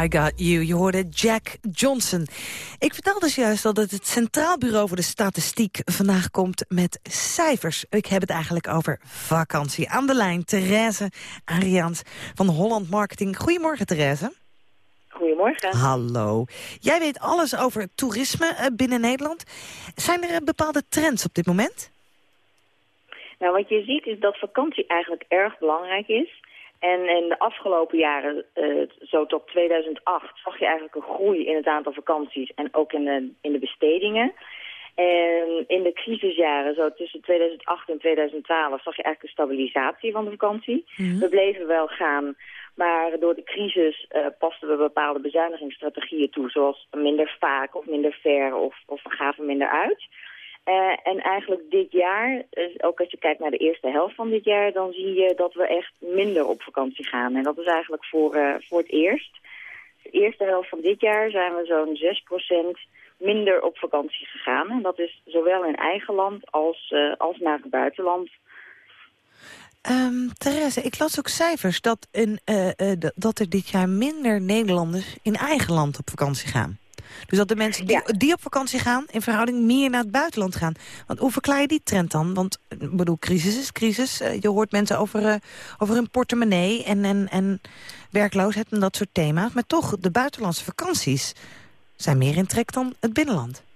I Got You. Je hoorde Jack Johnson. Ik vertelde dus juist al dat het Centraal Bureau voor de Statistiek vandaag komt met cijfers. Ik heb het eigenlijk over vakantie. Aan de lijn, Therese Arians van Holland Marketing. Goedemorgen, Therese. Goedemorgen. Hallo. Jij weet alles over toerisme eh, binnen Nederland. Zijn er eh, bepaalde trends op dit moment? Nou, wat je ziet is dat vakantie eigenlijk erg belangrijk is. En in de afgelopen jaren, eh, zo tot 2008, zag je eigenlijk een groei in het aantal vakanties en ook in de, in de bestedingen. En in de crisisjaren, zo tussen 2008 en 2012, zag je eigenlijk een stabilisatie van de vakantie. Mhm. We bleven wel gaan, maar door de crisis eh, pasten we bepaalde bezuinigingsstrategieën toe, zoals minder vaak of minder ver of, of we gaven minder uit. Eh, en eigenlijk dit jaar, dus ook als je kijkt naar de eerste helft van dit jaar... dan zie je dat we echt minder op vakantie gaan. En dat is eigenlijk voor, eh, voor het eerst. De eerste helft van dit jaar zijn we zo'n 6% minder op vakantie gegaan. En dat is zowel in eigen land als, eh, als naar het buitenland. Ehm Therese, ik las ook cijfers dat, in, dat er dit jaar minder Nederlanders in eigen land op vakantie gaan. Dus dat de mensen die, die op vakantie gaan in verhouding meer naar het buitenland gaan. Want hoe verklaar je die trend dan? Want ik bedoel, crisis is crisis. Eh, je hoort mensen over, eh, over hun portemonnee en, en, en werkloosheid en dat soort thema's. Maar toch, de buitenlandse vakanties zijn meer in trek dan het binnenland.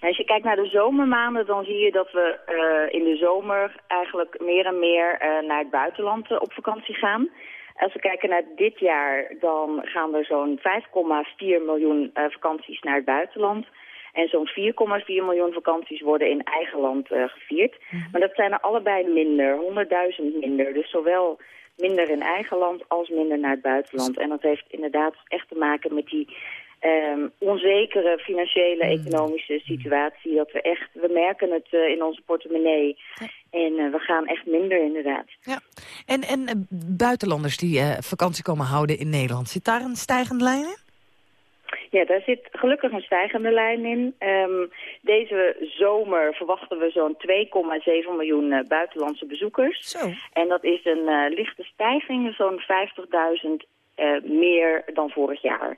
Nou, als je kijkt naar de zomermaanden, dan zie je dat we eh, in de zomer eigenlijk meer en meer naar het buitenland op vakantie gaan. Als we kijken naar dit jaar, dan gaan er zo'n 5,4 miljoen eh, vakanties naar het buitenland. En zo'n 4,4 miljoen vakanties worden in eigen land eh, gevierd. Maar dat zijn er allebei minder, 100.000 minder. Dus zowel minder in eigen land als minder naar het buitenland. En dat heeft inderdaad echt te maken met die ehm, onzekere financiële, economische situatie. Dat we echt, we merken het eh, in onze portemonnee. En eh, we gaan echt minder inderdaad. En, en eh, buitenlanders die vakantie komen houden in Nederland, zit daar een stijgende lijn in? Ja, daar zit gelukkig een stijgende lijn in. Ehm, deze zomer verwachten we zo'n 2,7 miljoen buitenlandse bezoekers. Zo. En dat is een lichte stijging, zo'n 50.000 eh, meer dan vorig jaar.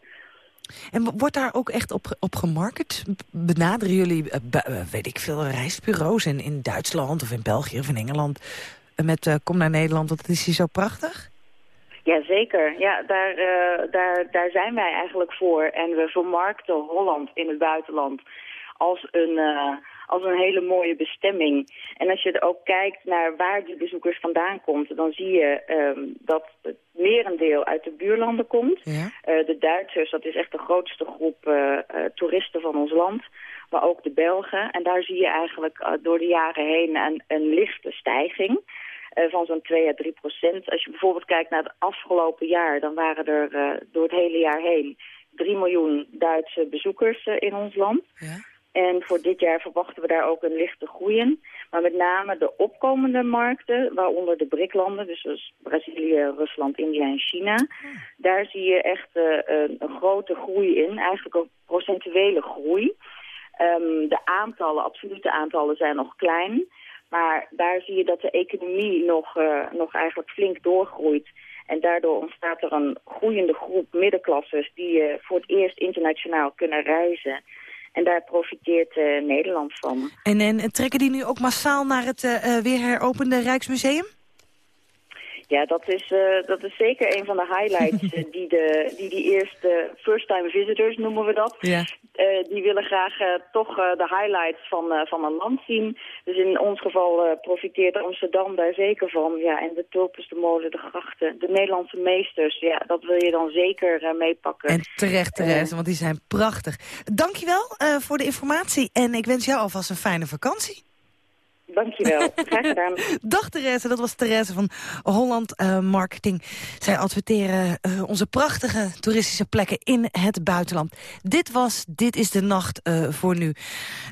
En wo- wordt daar ook echt op, op gemarket? Benaderen jullie, eh, eh, weet ik veel, reisbureaus in, in Duitsland of in België of in Engeland... eh, met kom naar Nederland, want het is hier zo prachtig? Jazeker, ja, daar, daar, daar zijn wij eigenlijk voor. En we vermarkten Holland in het buitenland als een, als een hele mooie bestemming. En als je er ook kijkt naar waar die bezoekers vandaan komt... dan zie je ehm, dat het merendeel uit de buurlanden komt. Ja. Eh, de Duitsers, dat is echt de grootste groep eh, eh, toeristen van ons land. maar ook de Belgen. En daar zie je eigenlijk door de jaren heen een, een lichte stijging van zo'n 2 à 3 procent. Als je bijvoorbeeld kijkt naar het afgelopen jaar, dan waren er door het hele jaar heen 3 miljoen Duitse bezoekers in ons land. En voor dit jaar verwachten we daar ook een lichte groei in. Maar met name de opkomende markten, waaronder de BRIC-landen, dus, Brazilië, Rusland, India en China, daar zie je echt eh, een, een grote groei in, eigenlijk een procentuele groei. Ehm, de aantallen, absolute aantallen zijn nog klein, maar daar zie je dat de economie nog, eh, nog eigenlijk flink doorgroeit. En daardoor ontstaat er een groeiende groep middenklassers die eh, voor het eerst internationaal kunnen reizen. En daar profiteert eh, Nederland van. En, en trekken die nu ook massaal naar het eh, eh, weer heropende Rijksmuseum? Ja, dat is, eh, dat is zeker een van de highlights eh, die, de, die die eerste first-time visitors, noemen we dat. Ja. Eh, die willen graag toch de highlights van, van een land zien. Dus in ons geval profiteert Amsterdam daar zeker van. Ja, en de tulpens, de molen, de grachten, de Nederlandse meesters. Ja, dat wil je dan zeker meepakken. En terecht, Therese, want die zijn prachtig. Dankjewel uh, voor de informatie en ik wens jou alvast een fijne vakantie. Dankjewel, graag gedaan. Dag Therese, dat was Therese van Holland eh, Marketing. Zij adverteren eh, onze prachtige toeristische plekken in het buitenland. Dit was Dit is de Nacht eh, voor nu.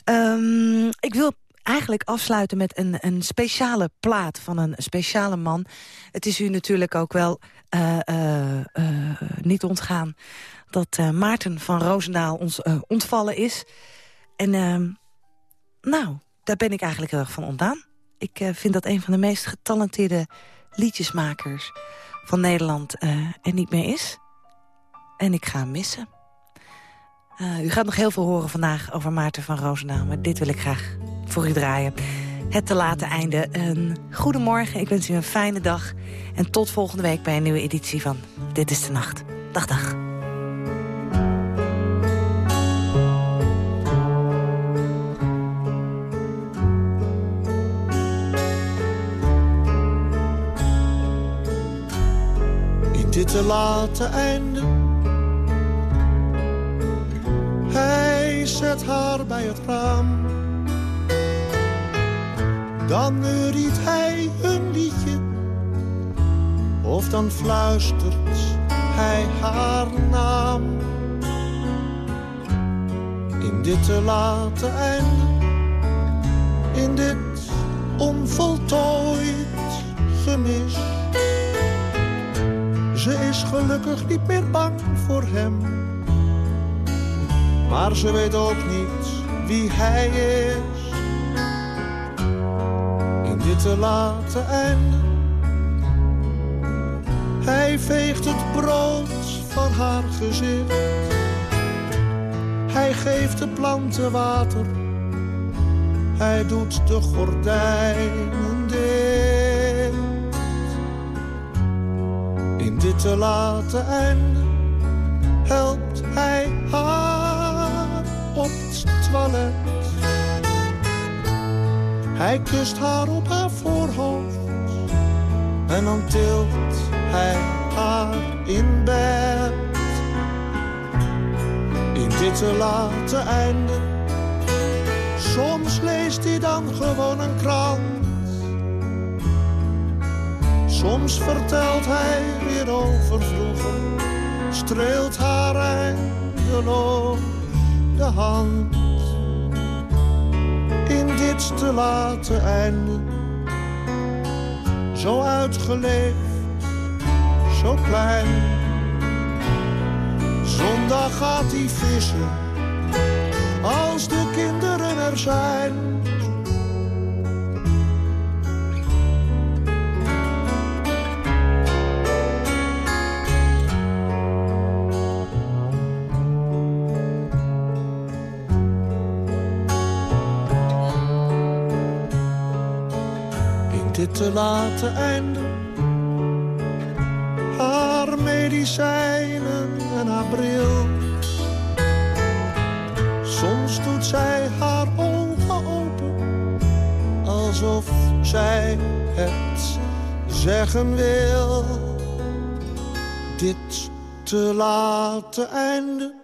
Ehm, ik wil eigenlijk afsluiten met een, een speciale plaat van een speciale man. Het is u natuurlijk ook wel niet ontgaan dat Maarten van Roosendaal ons ontvallen is. En ehm, nou, daar ben ik eigenlijk heel erg van ontdaan. Ik eh, vind dat een van de meest getalenteerde liedjesmakers van Nederland eh, er niet meer is. En ik ga hem missen. Eh, u gaat nog heel veel horen vandaag over Maarten van Roosendaal... maar dit wil ik graag voor u draaien. Het te late einde. Een goedemorgen, ik wens u een fijne dag. En tot volgende week bij een nieuwe editie van Dit is de Nacht. Dag, dag. Te late einde. Hij zet haar bij het raam. Dan neuriet hij een liedje. Of dan fluistert hij haar naam. In dit te late einde. In dit onvoltooid gemis. Ze is gelukkig niet meer bang voor hem. Maar ze weet ook niet wie hij is. In dit te late einde. Hij veegt het brood van haar gezicht. Hij geeft de planten water. Hij doet de gordijnen dicht dit te late einde helpt hij haar op het toilet. Hij kust haar op haar voorhoofd en dan tilt hij haar in bed. In dit te late einde, soms leest hij dan gewoon een krant. Soms vertelt hij weer over vroeger, streelt haar eindeloos de hand. In dit te late einde, zo uitgeleefd, zo klein. Zondag gaat hij vissen, als de kinderen er zijn. Te late einde. Haar medicijnen en haar bril. Soms doet zij haar ogen open, alsof zij het zeggen wil. Dit te late einde